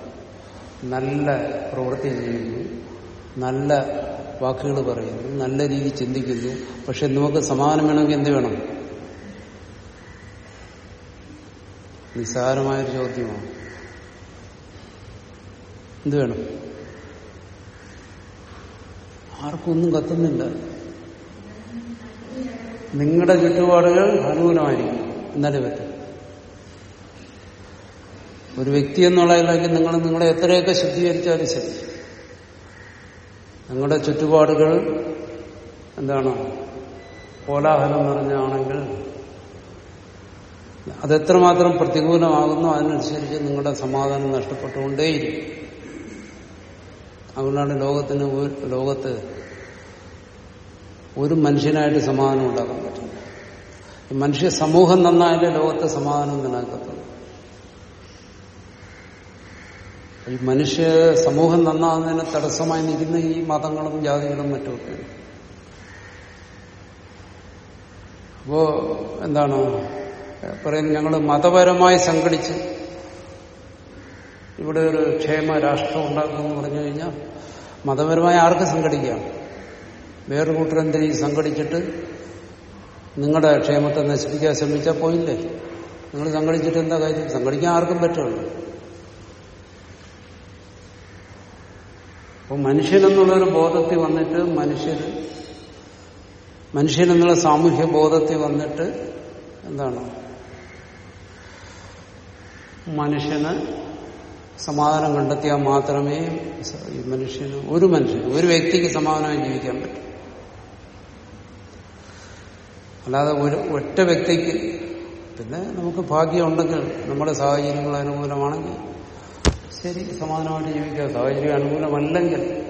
നല്ല പ്രവൃത്തി ചെയ്യുന്നു നല്ല വാക്കുകൾ പറയുന്നു നല്ല രീതി ചിന്തിക്കുന്നു. പക്ഷെ നമുക്ക് സമാധാനം വേണമെങ്കിൽ എന്ത് വേണം? നിസ്സാരമായൊരു ചോദ്യമാണ്. എന്ത് വേണം? ആർക്കൊന്നും കത്തുന്നില്ല. നിങ്ങളുടെ ചുറ്റുപാടുകൾ അനുകൂലമായിരിക്കും. എന്നാലേ പറ്റും. ഒരു വ്യക്തി എന്നുള്ളതിലേക്ക് നിങ്ങൾ നിങ്ങളെ എത്രയൊക്കെ ശുദ്ധീകരിച്ചാലും ശരി. നിങ്ങളുടെ ചുറ്റുപാടുകൾ എന്താണ്? കോലാഹലം നിറഞ്ഞാണെങ്കിൽ അതെത്രമാത്രം പ്രതികൂലമാകുന്നു അതിനനുസരിച്ച് നിങ്ങളുടെ സമാധാനം നഷ്ടപ്പെട്ടുകൊണ്ടേയിരിക്കും. അതുകൊണ്ടാണ് ലോകത്തിന് ലോകത്ത് ഒരു മനുഷ്യനായിട്ട് സമാധാനം ഉണ്ടാക്കാൻ പറ്റില്ല മനുഷ്യ സമൂഹം നന്നായാലേ ലോകത്തെ സമാധാനം നിലനിൽക്കത്തുള്ളൂ ഈ മനുഷ്യ സമൂഹം നന്നാകുന്നതിന് തടസ്സമായി നിൽക്കുന്ന ഈ മതങ്ങളും ജാതികളും മറ്റുമൊക്കെയാണ് അപ്പോ എന്താണ്? പറയുന്നത് ഞങ്ങൾ മതപരമായി സംഘടിച്ച് ഇവിടെ ഒരു ക്ഷേമ രാഷ്ട്രം ഉണ്ടാക്കുമെന്ന് പറഞ്ഞു കഴിഞ്ഞാൽ മതപരമായി ആർക്ക് സംഘടിക്കാം? വേറൊരു കൂട്ടരെന്തിനീ സംഘടിച്ചിട്ട് നിങ്ങളുടെ ക്ഷേമത്തെ നശിപ്പിക്കാൻ ശ്രമിച്ചാൽ പോയില്ലേ? നിങ്ങൾ സംഘടിച്ചിട്ട് എന്താ കാര്യം? സംഘടിക്കാൻ ആർക്കും പറ്റുള്ളൂ. അപ്പോൾ മനുഷ്യനെന്നുള്ളൊരു ബോധത്തിൽ വന്നിട്ട് മനുഷ്യർ മനുഷ്യനെന്നുള്ള സാമൂഹ്യ ബോധത്തിൽ വന്നിട്ട് എന്താണ്? മനുഷ്യന് സമാധാനം കണ്ടെത്തിയാൽ മാത്രമേ മനുഷ്യന് ഒരു മനുഷ്യന് ഒരു വ്യക്തിക്ക് സമാധാനമായി ജീവിക്കാൻ പറ്റൂ. അല്ലാതെ ഒരു ഒറ്റ വ്യക്തിക്ക് പിന്നെ നമുക്ക് ഭാഗ്യമുണ്ടെങ്കിൽ നമ്മുടെ സാഹചര്യങ്ങൾ അനുകൂലമാണെങ്കിൽ ശരി സമാധാനമായിട്ട് ജീവിക്കുക. സാഹചര്യം അനുകൂലമല്ലെങ്കിൽ.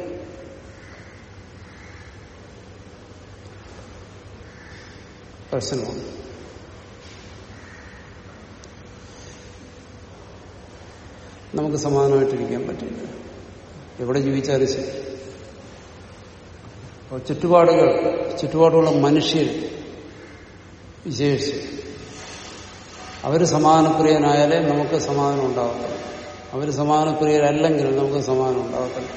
പ്രശ്നമാണ് നമുക്ക് സമാധാനമായിട്ടിരിക്കാൻ പറ്റില്ല. എവിടെ ജീവിച്ചാലും ശരി. അപ്പോൾ ചുറ്റുപാടുകൾ ചുറ്റുപാടുള്ള മനുഷ്യർ വിശേഷിച്ച് അവർ സമാധാനപ്രിയനായാലേ നമുക്ക് സമാധാനം ഉണ്ടാകത്തുള്ളൂ അവർ സമാധാനപ്രിയരല്ലെങ്കിൽ നമുക്ക് സമാധാനം ഉണ്ടാകത്തില്ല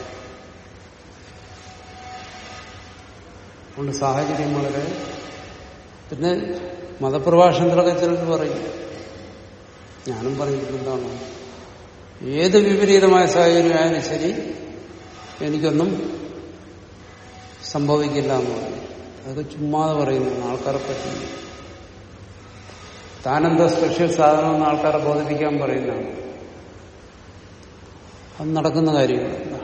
അതുകൊണ്ട് സാഹചര്യം വളരെ പിന്നെ മതപ്രഭാഷണത്തിലൊക്കെ ചിലർ പറയും. ഞാനും പറഞ്ഞിട്ടുണ്ടാണ് ഏത് വിപരീതമായ സാഹചര്യമായാലും ശരി എനിക്കൊന്നും സംഭവിക്കില്ല എന്ന് പറയും. അതൊക്കെ ചുമ്മാതെ പറയുന്നു ആൾക്കാരെ പറ്റി താനെന്താ സ്പെഷ്യൽ സാധനം എന്ന് ആൾക്കാരെ ബോധിപ്പിക്കാൻ പറയുന്നതാണ്. അത് നടക്കുന്ന കാര്യങ്ങളല്ല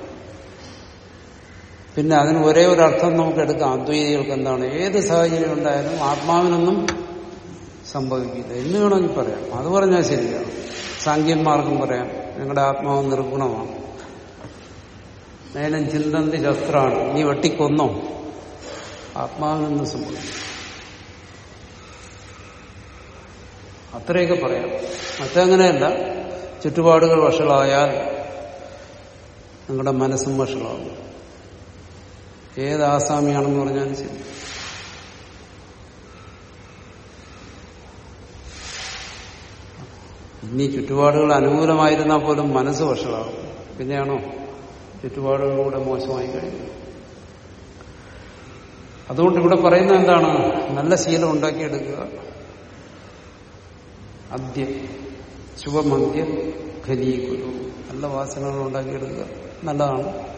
പിന്നെ അതിന് ഒരേ ഒരു അർത്ഥം നമുക്ക് എടുക്കാം. അദ്വൈതികൾക്ക് എന്താണ്? ഏത് സാഹചര്യം ഉണ്ടായാലും ആത്മാവിനൊന്നും സംഭവിക്കില്ല. എന്ന് വേണമെങ്കിൽ പറയാം. അത് പറഞ്ഞാൽ ശരിയാണ് സാങ്കേന്മാർക്കും പറയാം. ഞങ്ങളുടെ ആത്മാവ് നിർഗുണമാണ്. നേരം ചിന്തന്തി ശസ്ത്രമാണ് നീ വെട്ടിക്കൊന്നോ? ആത്മാവിനൊന്നും സംഭവിക്കും അത്രയൊക്കെ പറയാം. മറ്റങ്ങനെയല്ല. ചുറ്റുപാടുകൾ വഷളായാൽ നിങ്ങളുടെ മനസ്സും വഷളാവും. ഏത് ആസാമിയാണെന്ന് പറഞ്ഞാലും ശരി. ഇനി ചുറ്റുപാടുകൾ അനുകൂലമായിരുന്നാൽ പോലും മനസ്സ് വഷളാകും പിന്നെയാണോ? ചുറ്റുപാടുകളിലൂടെ മോശമായി കഴിഞ്ഞു അതുകൊണ്ട് ഇവിടെ പറയുന്ന എന്താണ്? നല്ല ശീലം ഉണ്ടാക്കിയെടുക്കുക. അദ്യം ശുഭമദ്യം ഖലീകുരു നല്ല വാസനകൾ ഉണ്ടാക്കിയെടുക്കുക. നല്ലതാണ്.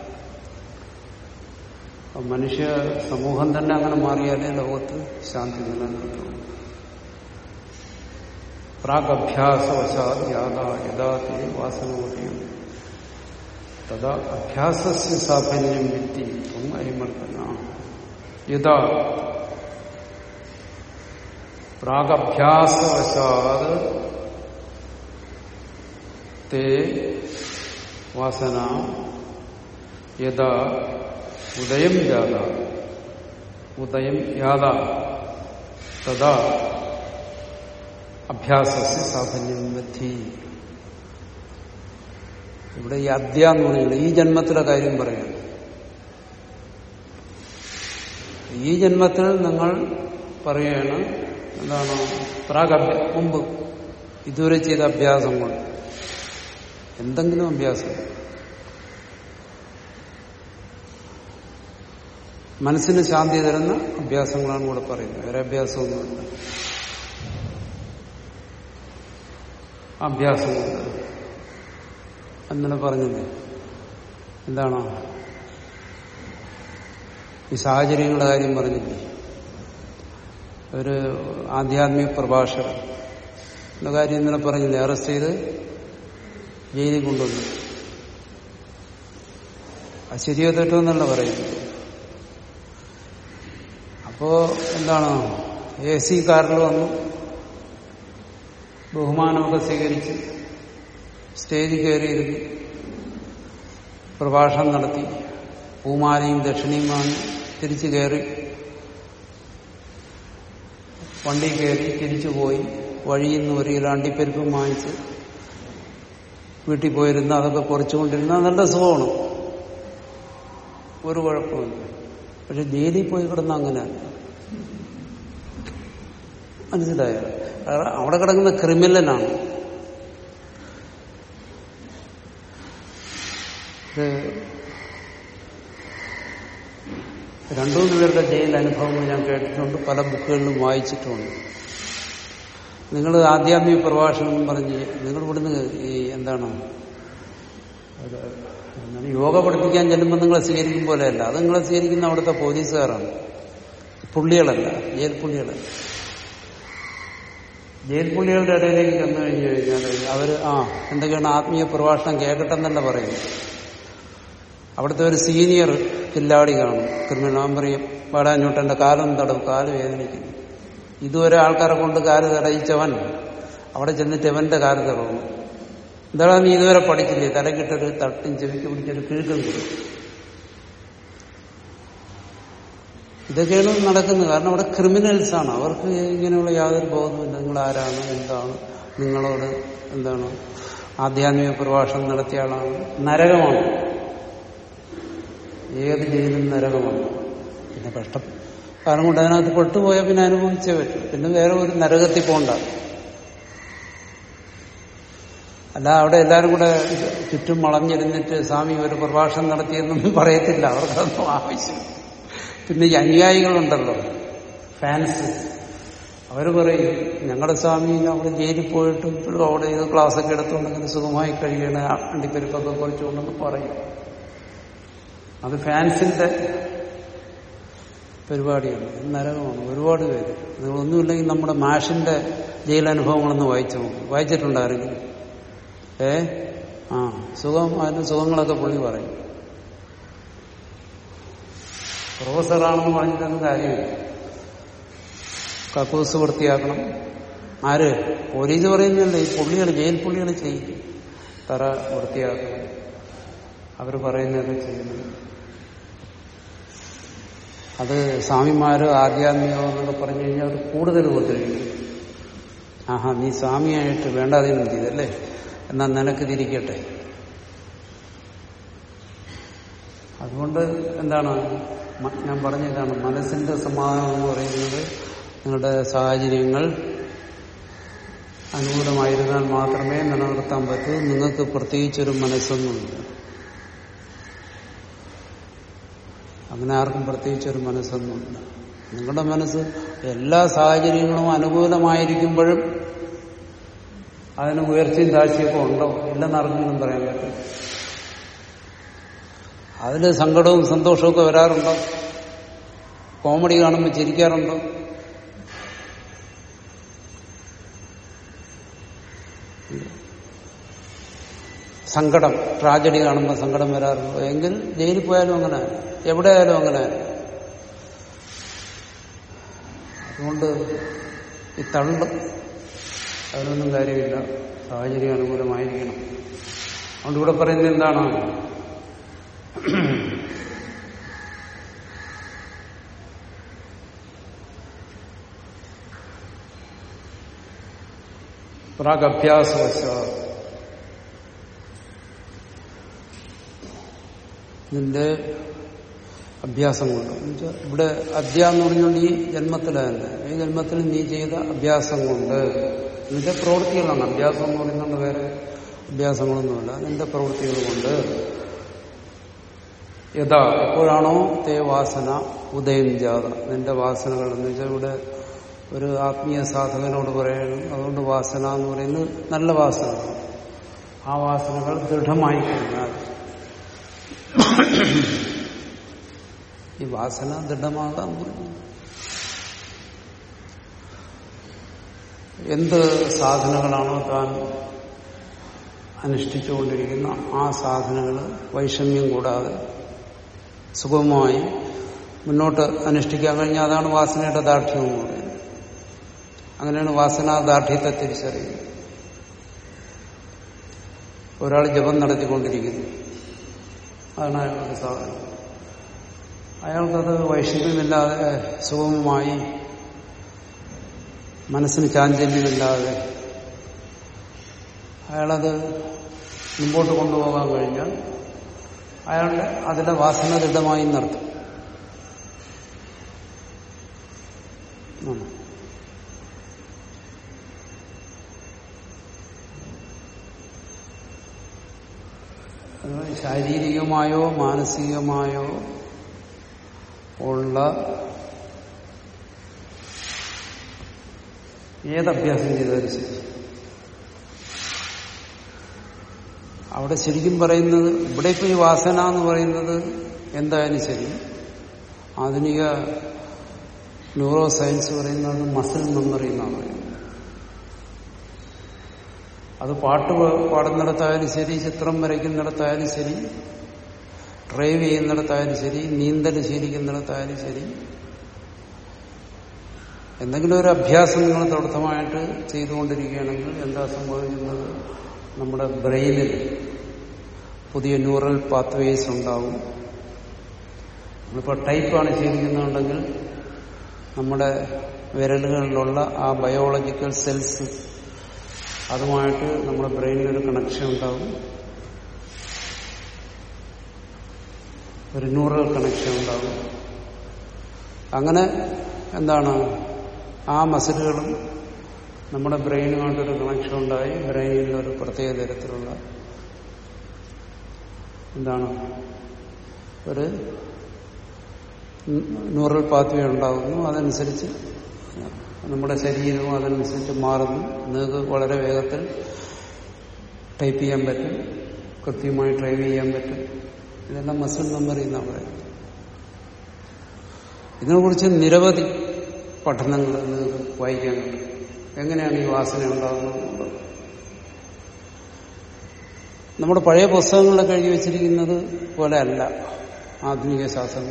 മനുഷ്യ സമൂഹം തന്നെ അങ്ങനെ മാറിയാലേ ലോകത്ത് ശാന്തി നിലനിർത്തുള്ളൂ പ്രാഗഭ്യാസവശാത് യാതാ യഥാ തേ വാസനോദയം. തഥാ അഭ്യാസസ്യ സാഫല്യം വിത്തി ത്വം അരിമർദ്ദന യഥാ പ്രാഗഭ്യാസവശാത് തേ വാസന യഥാ ഉദയം ജാത ഉദയം യാത തഥാ അഭ്യാസ സാഫല്യം ബദ്ധി ഇവിടെ ഈ അദ്യ എന്ന് പറയുന്നത് ഈ ജന്മത്തിലെ കാര്യം പറയുന്നു. ഈ ജന്മത്തിൽ നിങ്ങൾ പറയുകയാണ് എന്താണ് പ്രാഗ് മുമ്പ് ഇതുവരെ ചെയ്ത അഭ്യാസം കൊണ്ട് എന്തെങ്കിലും അഭ്യാസം. മനസ്സിന് ശാന്തി തരുന്ന അഭ്യാസങ്ങളാണ് ഇവിടെ പറയുന്നത്. വേറെ അഭ്യാസമൊന്നുമില്ല അഭ്യാസമുണ്ട്. അങ്ങനെ പറഞ്ഞത് എന്താണോ? ഈ സാഹചര്യങ്ങളുടെ കാര്യം പറഞ്ഞില്ലേ? ഒരു ആധ്യാത്മിക പ്രഭാഷകൻ. എന്ന കാര്യം ഇന്നലെ പറഞ്ഞില്ലേ? അറസ്റ്റ് ചെയ്ത് ജയിലിൽ കൊണ്ടുവന്നു. അത് ശരിയോ തെറ്റോ എന്നല്ല പറയുന്നത്. അപ്പോ എന്താണ്? എ സി കാറിൽ വന്നു. ബഹുമാനമൊക്കെ സ്വീകരിച്ച് സ്റ്റേജിൽ കയറിയിരുന്നു. പ്രഭാഷണം നടത്തി. പൂമാലയും ദക്ഷിണയും വാങ്ങി തിരിച്ചു കയറി. വണ്ടി കയറി തിരിച്ചു പോയി. വഴിയിൽ നിന്ന് ഒരു അണ്ടിപ്പരിപ്പും വാങ്ങിച്ച് വീട്ടിൽ പോയിരുന്ന അതൊക്കെ കുറച്ചുകൊണ്ടിരുന്ന നല്ല സുഖമാണ്. ഒരു കുഴപ്പമില്ല പക്ഷെ ജയിലിൽ പോയി കിടന്ന അങ്ങനെ മനസ്സിലായോ? അവിടെ കിടക്കുന്ന ക്രിമിനലാണ്. രണ്ടു മൂന്ന് പേരുടെ ജയിൽ അനുഭവങ്ങൾ ഞാൻ കേട്ടിട്ടുണ്ട് പല ബുക്കുകളിലും വായിച്ചിട്ടുമുണ്ട് നിങ്ങൾ ആധ്യാത്മിക പ്രഭാഷണം പറഞ്ഞ് നിങ്ങൾ ഇവിടുന്ന് ഈ എന്താണ്? യോഗ പഠിപ്പിക്കാൻ ചെല്ലുമ്പോൾ നിങ്ങളെ സ്വീകരിക്കും പോലെയല്ല. അത് നിങ്ങളെ സ്വീകരിക്കുന്ന അവിടുത്തെ പോലീസുകാരാണ്. പുള്ളികളല്ല ജയിൽ പുള്ളികളല്ല ജയിൽ പുള്ളികളുടെ ഇടയിലേക്ക് ചെന്നു കഴിഞ്ഞു കഴിഞ്ഞാൽ അവർ ആ എന്തൊക്കെയാണ് ആത്മീയ പ്രഭാഷണം കേൾക്കട്ടെന്നല്ല പറയും അവിടുത്തെ ഒരു സീനിയർ കില്ലാടി കാണും. ക്രിമിനൽ പറയും പാടാഞ്ഞോട്ട് എന്റെ കാലം തടവ് കാൽ വേദനിക്കുന്നു. ഇതുവരെ ആൾക്കാരെ കൊണ്ട് കാൽ തടയിച്ചവൻ അവിടെ ചെന്നിട്ട് അവന്റെ കാൽ തടവും. എന്താണ് നീ ഇതുവരെ പഠിച്ചില്ലേ? തലക്കിട്ടൊരു തട്ടും ചെവിക്ക് പിടിച്ചൊരു കിഴുക്കും കിട്ടും ഇതൊക്കെയാണ് നടക്കുന്നത്. കാരണം അവിടെ ക്രിമിനൽസ് ആണ്. അവർക്ക് ഇങ്ങനെയുള്ള യാതൊരു ബോധവുമില്ല നിങ്ങൾ ആരാണ്? എന്താണ്? നിങ്ങളോട് എന്താണ്? ആധ്യാത്മിക പ്രഭാഷണം നടത്തിയ ആളാണ്. നരകമാണ്. ഏത് ജയിലും നരകമാണ്. പിന്നെ കഷ്ടം. കാരണം കൊണ്ട് അതിനകത്ത് പെട്ടുപോയാൽ പിന്നെ അനുഭവിച്ചേ പറ്റും. പിന്നെ വേറെ ഒരു നരകത്തിൽ പോണ്ട. അല്ല അവിടെ എല്ലാവരും കൂടെ ചുറ്റും വളഞ്ഞിരുന്നിട്ട് സ്വാമി ഒരു പ്രഭാഷണം നടത്തിയെന്നൊന്നും പറയത്തില്ല. അവർക്കൊന്നും ആവശ്യം പിന്നെ ഈ അനുയായികളുണ്ടല്ലോ. ഫാൻസ്. അവർ പറയും ഞങ്ങളുടെ സ്വാമി അവിടെ ജയിലിൽ പോയിട്ട് ഇപ്പോഴും അവിടെ ഇത് ക്ലാസ്സൊക്കെ എടുത്തുകൊണ്ടെങ്കിൽ സുഖമായി കഴിയണ അണ്ടിപ്പരിപ്പൊക്കെ കുറച്ചുകൊണ്ടെന്ന് പറയും. അത് ഫാൻസിന്റെ പരിപാടിയാണ്. നരകമാണ്. ഒരുപാട് പേര്. നിങ്ങളൊന്നുമില്ലെങ്കിൽ നമ്മുടെ മാഷിന്റെ ജയിലനുഭവങ്ങളൊന്ന് വായിച്ചു നോക്കും. വായിച്ചിട്ടുണ്ടായിരുന്നു ഏ? ആ സുഖം അതിന്റെ സുഖങ്ങളൊക്കെ പുള്ളി പറയും. പ്രൊഫസറാണെന്ന് പറഞ്ഞിട്ടൊന്നും കാര്യമില്ല. കക്കൂസ് വൃത്തിയാക്കണം. ആര്? പോലീസ് പറയുന്നില്ല? ഈ പുള്ളികൾ ജയിൽ പുള്ളികൾ ചെയ്യും. തറ വൃത്തിയാക്കണം. അവർ പറയുന്നതൊക്കെ ചെയ്യുന്നു. അത് സ്വാമിമാര് ആധ്യാത്മികം എന്നൊക്കെ പറഞ്ഞു കഴിഞ്ഞാൽ അവർ കൂടുതൽ ഉപദ്രവിക്കും. ആഹാ നീ സ്വാമിയായിട്ട് വേണ്ടാതെയും ചെയ്തല്ലേ? എന്നാൽ നിനക്ക് തിരിക്കട്ടെ. അതുകൊണ്ട് എന്താണ്? ഞാൻ പറഞ്ഞതാണ് മനസ്സിന്റെ സമാധാനം എന്ന് പറയുന്നത് നിങ്ങളുടെ സാഹചര്യങ്ങൾ അനുകൂലമായിരുന്നാൽ മാത്രമേ നിലനിർത്താൻ പറ്റൂ. നിങ്ങൾക്ക് പ്രത്യേകിച്ചൊരു മനസ്സൊന്നുമില്ല. അങ്ങനെ ആർക്കും പ്രത്യേകിച്ചൊരു മനസ്സൊന്നുമില്ല. നിങ്ങളുടെ മനസ്സ് എല്ലാ സാഹചര്യങ്ങളും അനുകൂലമായിരിക്കുമ്പോഴും അതിന് ഉയർച്ചയും താഴ്ചയൊക്കെ ഉണ്ടോ? ഇല്ലെന്നറിഞ്ഞൊന്നും പറയാൻ പറ്റും അതിൽ സങ്കടവും സന്തോഷവും ഒക്കെ വരാറുണ്ടോ? കോമഡി കാണുമ്പോൾ ചിരിക്കാറുണ്ടോ? സങ്കടം ട്രാജഡി കാണുമ്പോൾ സങ്കടം വരാറുള്ളൂ എങ്കിൽ ജയിലിൽ പോയാലും അങ്ങനെ എവിടെ ആയാലും അങ്ങനെ. അതുകൊണ്ട് ഈ തള്ള് അതിനൊന്നും കാര്യമില്ല. സാഹചര്യം അനുകൂലമായിരിക്കണം. അതുകൊണ്ട് ഇവിടെ പറയുന്നത് എന്താണ്? പ്രാഗഭ്യാസവശ നിന്റെ അഭ്യാസം കൊണ്ട്. ഇവിടെ അദ്യ എന്ന് പറഞ്ഞുകൊണ്ട് ഈ ജന്മത്തിലെ ഈ ജന്മത്തിൽ നീ ചെയ്ത അഭ്യാസം കൊണ്ട് നിന്റെ പ്രവൃത്തികളാണ്. അഭ്യാസം എന്ന് പറയുന്നുണ്ട് വേറെ അഭ്യാസങ്ങളൊന്നുമില്ല. നിന്റെ പ്രവൃത്തികൾ കൊണ്ട് യഥാ എപ്പോഴാണോ തേ വാസന ഉദയം ജാത നിന്റെ വാസനകൾ എന്ന് വെച്ചാൽ ഇവിടെ ഒരു ആത്മീയ സാധകനോട് പറയണം. അതുകൊണ്ട് വാസന എന്ന് പറയുന്നത് നല്ല വാസനകൾ ആ വാസനകൾ ദൃഢമായി കഴിഞ്ഞാൽ ഈ വാസന ദൃഢമാകാൻ പറഞ്ഞു എന്ത് സാധനങ്ങളാണോ താൻ അനുഷ്ഠിച്ചുകൊണ്ടിരിക്കുന്ന ആ സാധനങ്ങൾ വൈഷമ്യം കൂടാതെ സുഗമമായി മുന്നോട്ട് അനുഷ്ഠിക്കാൻ കഴിഞ്ഞാൽ അതാണ് വാസനയുടെ ദാർഢ്യം എന്ന് പറയുന്നത്. അങ്ങനെയാണ് വാസനാ ദാർഢ്യത്തെ തിരിച്ചറിയുന്നത്. ഒരാൾ ജപം നടത്തിക്കൊണ്ടിരിക്കുന്നു. അതാണ് അയാളുടെ സാധനം. അയാൾക്കത് വൈഷമ്യമില്ലാതെ സുഗമമായി മനസ്സിന് ചാഞ്ചല്യമില്ലാതെ അയാളത് മുമ്പോട്ട് കൊണ്ടുപോകാൻ കഴിഞ്ഞാൽ അയാളുടെ അതിലെ വാസന ദൃഢമായി നടത്തും. ശാരീരികമായോ മാനസികമായോ ഉള്ള ഏതഭ്യാസം ചെയ്താലും ശരി. അവിടെ ശരിക്കും പറയുന്നത് ഇവിടെ ഇപ്പോൾ ഈ വാസന എന്ന് പറയുന്നത് എന്തായാലും ശരി. ആധുനിക ന്യൂറോ സയൻസ് പറയുന്നത് മസിൽ മെമ്മറി എന്നാണ് പറയുന്നത്. അത് പാട്ട് പാടുന്നിടത്തായാലും ശരി ചിത്രം വരയ്ക്കുന്നിടത്തായാലും ശരി ഡ്രൈവ് ചെയ്യുന്നിടത്തായാലും ശരി നീന്തൽ ശീലിക്കുന്നിടത്തായാലും ശരി. എന്തെങ്കിലും ഒരു അഭ്യാസം നിങ്ങൾ തുടർച്ചമായിട്ട് ചെയ്തുകൊണ്ടിരിക്കുകയാണെങ്കിൽ എന്താ സംഭവിക്കുന്നത്? നമ്മുടെ ബ്രെയിനിൽ പുതിയ ന്യൂറൽ പാത്വേസ് ഉണ്ടാവും. നമ്മളിപ്പോൾ ടൈപ്പാണ് ശീലിക്കുന്നുണ്ടെങ്കിൽ നമ്മുടെ വിരലുകളിലുള്ള ആ ബയോളജിക്കൽ സെൽസ് അതുമായിട്ട് നമ്മുടെ ബ്രെയിനിലൊരു കണക്ഷൻ ഉണ്ടാവും. ഒരു ന്യൂറൽ കണക്ഷൻ ഉണ്ടാവും. അങ്ങനെ എന്താണ്? ആ മസിലുകളും നമ്മുടെ ബ്രെയിനുമായിട്ടൊരു കണക്ഷൻ ഉണ്ടായി. ബ്രെയിനിൽ ഒരു പ്രത്യേക തരത്തിലുള്ള എന്താണ്? ഒരു ന്യൂറൽ പാത്വേ ഉണ്ടാകുന്നു അതനുസരിച്ച് നമ്മുടെ ശരീരവും അതനുസരിച്ച് മാറുന്നു. നിങ്ങൾക്ക് വളരെ വേഗത്തിൽ ടൈപ്പ് ചെയ്യാൻ പറ്റും. കൃത്യമായി ഡ്രൈവ് ചെയ്യാൻ പറ്റും. ഇതെല്ലാം മസിൽ മെമ്മറി എന്നാണ് പറയുന്നത്. ഇതിനെക്കുറിച്ച് നിരവധി പഠനങ്ങൾ നിങ്ങൾക്ക് വായിക്കാൻ കഴിയും. എങ്ങനെയാണ് ഈ വാസന ഉണ്ടാകുന്നത് നമ്മുടെ പഴയ പുസ്തകങ്ങളിലൊക്കെ എഴുതി വെച്ചിരിക്കുന്നത് പോലെയല്ല ആധുനിക ശാസ്ത്രം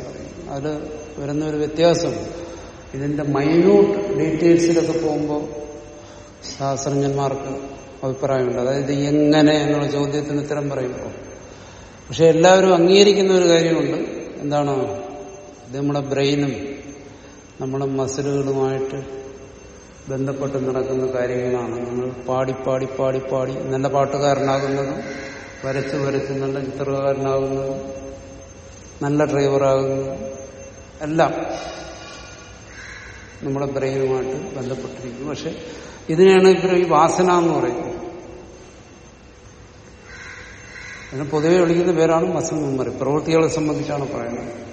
അതിൽ വരുന്ന ഒരു ഇതിന്റെ മൈന്യൂട്ട് ഡീറ്റെയിൽസിലൊക്കെ പോകുമ്പോൾ ശാസ്ത്രജ്ഞന്മാർക്ക് അഭിപ്രായമുണ്ട്. അതായത് എങ്ങനെ എന്നുള്ള ചോദ്യത്തിന് ഉത്തരം പറയുമ്പോൾ. പക്ഷെ എല്ലാവരും അംഗീകരിക്കുന്ന ഒരു കാര്യമുണ്ട്. എന്താണോ? ഇത് നമ്മുടെ ബ്രെയിനും നമ്മുടെ മസിലുകളുമായിട്ട് ബന്ധപ്പെട്ട് നടക്കുന്ന കാര്യങ്ങളാണ്. നമ്മൾ പാടി പാടി പാടി പാടി നല്ല പാട്ടുകാരനാകുന്നതും വരച്ച് വരച്ച് നല്ല ചിത്രകാരനാകുന്നതും നല്ല ഡ്രൈവറാകുന്നതും എല്ലാം നമ്മുടെ ബ്രെയിനുമായിട്ട് ബന്ധപ്പെട്ടിരിക്കുന്നു. പക്ഷെ ഇതിനെയാണ് ഇവർ ഈ വാസന എന്ന് പറയുന്നത്. അതിന് പൊതുവെ വിളിക്കുന്ന പേരാണ് മസിൽ മെമ്മറി. പ്രവൃത്തികളെ സംബന്ധിച്ചാണ് പറയുന്നത്.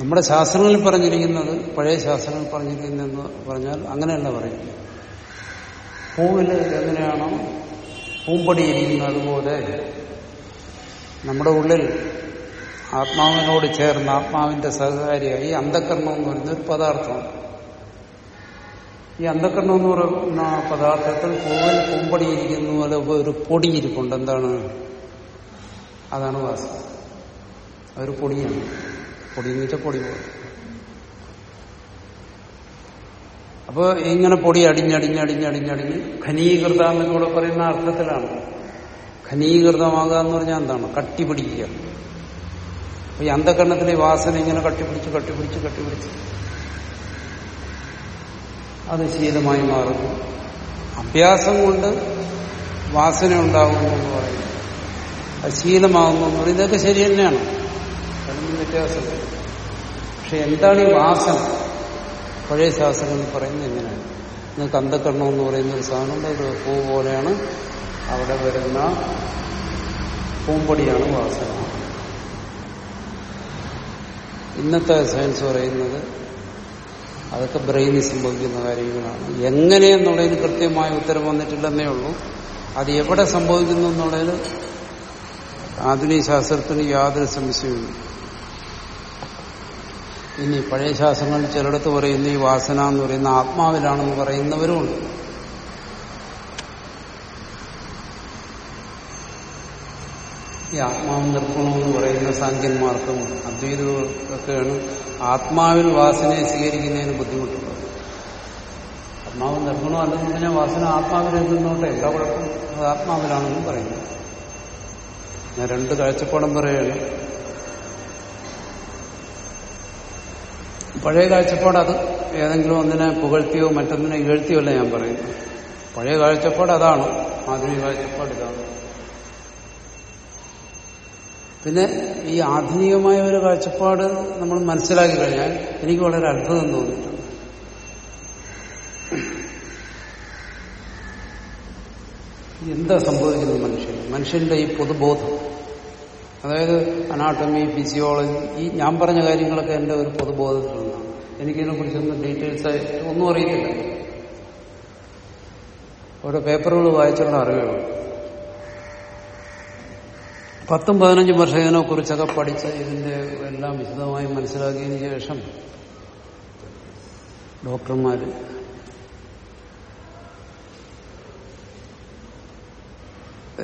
നമ്മുടെ ശാസ്ത്രങ്ങളിൽ പറഞ്ഞിരിക്കുന്നത് പഴയ ശാസ്ത്രങ്ങളിൽ പറഞ്ഞിരിക്കുന്നതെന്ന് പറഞ്ഞാൽ അങ്ങനെയല്ല പറയുന്നത്. പൂവിൽ എങ്ങനെയാണോ പൂമ്പടിയിരിക്കുന്നത് അതുപോലെ നമ്മുടെ ഉള്ളിൽ ആത്മാവിനോട് ചേർന്ന് ആത്മാവിന്റെ സഹകാരിയായി അന്ധകരണം എന്ന് പറയുന്ന ഒരു പദാർത്ഥമാണ്. ഈ അന്ധകരണം എന്ന് പറയുന്ന പദാർത്ഥത്തിൽ പൂവൻ പൂമ്പടിയിരിക്കുന്ന പോലെ ഒരു പൊടിയിരിപ്പുണ്ട്. എന്താണ്? അതാണ് വാസന. ഒരു പൊടിയാണ്. പൊടി എന്ന് വെച്ചാൽ പൊടി പോലെ. അപ്പൊ ഇങ്ങനെ പൊടി അടിഞ്ഞടിഞ്ഞടിഞ്ഞടിഞ്ഞടിഞ്ഞ് ഖനീകൃത എന്നൂടെ പറയുന്ന അർത്ഥത്തിലാണ്. ഖനീകൃതമാകാന്ന് പറഞ്ഞാൽ എന്താണ്? കട്ടിപിടിക്കുക. അപ്പൊ ഈ അന്ധകരണത്തിലെ വാസന ഇങ്ങനെ കട്ടിപ്പിടിച്ച് കട്ടിപ്പിടിച്ച് കട്ടിപ്പിടിച്ച് അത് ശീലമായി മാറുന്നു. അഭ്യാസം കൊണ്ട് വാസന ഉണ്ടാകുന്നു എന്ന് പറയുന്നു. അത് ശീലമാകുന്നു എന്ന് പറയുന്നത് ഇതൊക്കെ ശരി തന്നെയാണ്. അതിനൊന്നും വ്യത്യാസമില്ല പക്ഷെ എന്താണ് ഈ വാസന? പഴയ ശാസ്ത്രങ്ങൾ പറയുന്നത് എങ്ങനെയാണ് നിങ്ങൾക്ക് അന്ധക്കരണം എന്ന് പറയുന്ന ഒരു സാധനമുണ്ട് ഒരു പൂ പോലെയാണ്. അവിടെ വരുന്ന പൂമ്പൊടിയാണ് വാസന. ഇന്നത്തെ സയൻസ് പറയുന്നത് അതൊക്കെ ബ്രെയിനിൽ സംഭവിക്കുന്ന കാര്യങ്ങളാണ്. എങ്ങനെയെന്നുള്ളതിന് കൃത്യമായ ഉത്തരം വന്നിട്ടില്ലെന്നേ ഉള്ളൂ. അത് എവിടെ സംഭവിക്കുന്നു എന്നുള്ളതിൽ ആധുനിക ശാസ്ത്രത്തിന് യാതൊരു സംശയവും ഇനി പഴയ ശാസ്ത്രങ്ങളിൽ ചിലയിടത്ത് പറയുന്ന ഈ വാസന എന്ന് പറയുന്ന ആത്മാവിലാണെന്ന് പറയുന്നവരുമുണ്ട്. ഈ ആത്മാവ് നിർഗുണമെന്ന് പറയുന്ന സാങ്കന്മാർക്കും അദ്വൈതർക്കൊക്കെയാണ് ആത്മാവിൽ വാസനയെ സ്വീകരിക്കുന്നതിന് ബുദ്ധിമുട്ടുള്ളത്. ആത്മാവ് നിർഗുണം അല്ലെങ്കിൽ പിന്നെ വാസന ആത്മാവിൽ നിന്നോട്ടെ എന്താ കുഴപ്പം അത് ആത്മാവിലാണെന്നും പറയുന്നു. ഞാൻ രണ്ട് കാഴ്ചപ്പാടം പറയുകയാണ്. പഴയ കാഴ്ചപ്പാട് അത്. ഏതെങ്കിലും ഒന്നിനെ പുകഴ്ത്തിയോ മറ്റൊന്നിനെ ഇകഴ്ത്തിയോ അല്ല ഞാൻ പറയുന്നു പഴയ കാഴ്ചപ്പാട് അതാണ്. ആധുനിക കാഴ്ചപ്പാട് ഇതാണ്. പിന്നെ ഈ ആധുനികമായ ഒരു കാഴ്ചപ്പാട് നമ്മൾ മനസ്സിലാക്കി കഴിഞ്ഞാൽ എനിക്ക് വളരെ അത്ഭുതം തോന്നിയിട്ടുണ്ട് എന്താ സംഭവിക്കുന്നത് മനുഷ്യൻ മനുഷ്യന്റെ ഈ പൊതുബോധം. അതായത് അനാട്ടമി ഫിസിയോളജി ഈ ഞാൻ പറഞ്ഞ കാര്യങ്ങളൊക്കെ എന്റെ ഒരു പൊതുബോധത്തിലുണ്ടാണ് എനിക്കിതിനെ കുറിച്ചൊന്നും ഡീറ്റെയിൽസ് ആയിട്ട് ഒന്നും അറിയത്തില്ല. ഓരോ പേപ്പറുകൾ വായിച്ചുള്ള അറിവുകൾ പത്തും പതിനഞ്ചും വർഷം ഇതിനെ കുറിച്ചൊക്കെ പഠിച്ച് ഇതിന്റെ എല്ലാം വിശദമായി മനസ്സിലാക്കിയതിന് ശേഷം ഡോക്ടർമാര്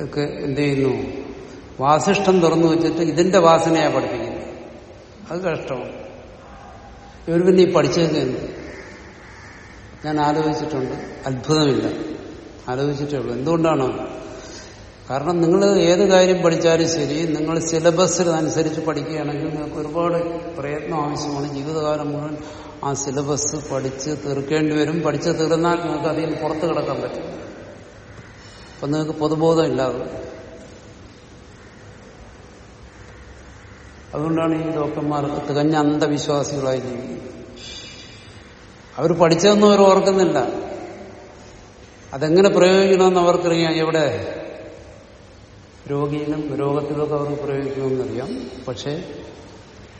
ഒക്കെ എന്ത് ചെയ്യുന്നു? വാസിഷ്ടം തുറന്നു വെച്ചിട്ട് ഇതിന്റെ വാസനയാ പഠിപ്പിക്കുന്നത്. അത് കഷ്ടമാണ്. ഇവർ പിന്നെ ഈ പഠിച്ചത് ഞാൻ ആലോചിച്ചിട്ടുണ്ട്. അത്ഭുതമില്ല. ആലോചിച്ചിട്ടേ ഉള്ളൂ. എന്തുകൊണ്ടാണ്? കാരണം നിങ്ങൾ ഏത് കാര്യം പഠിച്ചാലും ശരി നിങ്ങൾ സിലബസിനനുസരിച്ച് പഠിക്കുകയാണെങ്കിൽ നിങ്ങൾക്ക് ഒരുപാട് പ്രയത്നം ആവശ്യമാണ്. ജീവിതകാലം മുഴുവൻ ആ സിലബസ് പഠിച്ച് തീർക്കേണ്ടി വരും. പഠിച്ച് തീർന്നാൽ നിങ്ങൾക്ക് അതിൽ പുറത്ത് കിടക്കാൻ പറ്റും. അപ്പം നിങ്ങൾക്ക് പൊതുബോധം ഇല്ലാതെ. അതുകൊണ്ടാണ് ഈ ഡോക്ടർമാർക്ക് തികഞ്ഞ അന്ധവിശ്വാസികളായി ജീവിക്കുന്നത്. അവർ പഠിച്ചതൊന്നും അവർ ഓർക്കുന്നില്ല. അതെങ്ങനെ പ്രയോഗിക്കണമെന്ന് അവർക്കറിയാം. എവിടെ? രോഗിയിലും രോഗത്തിലൊക്കെ അവർക്ക് പ്രയോഗിക്കുമെന്നറിയാം. പക്ഷേ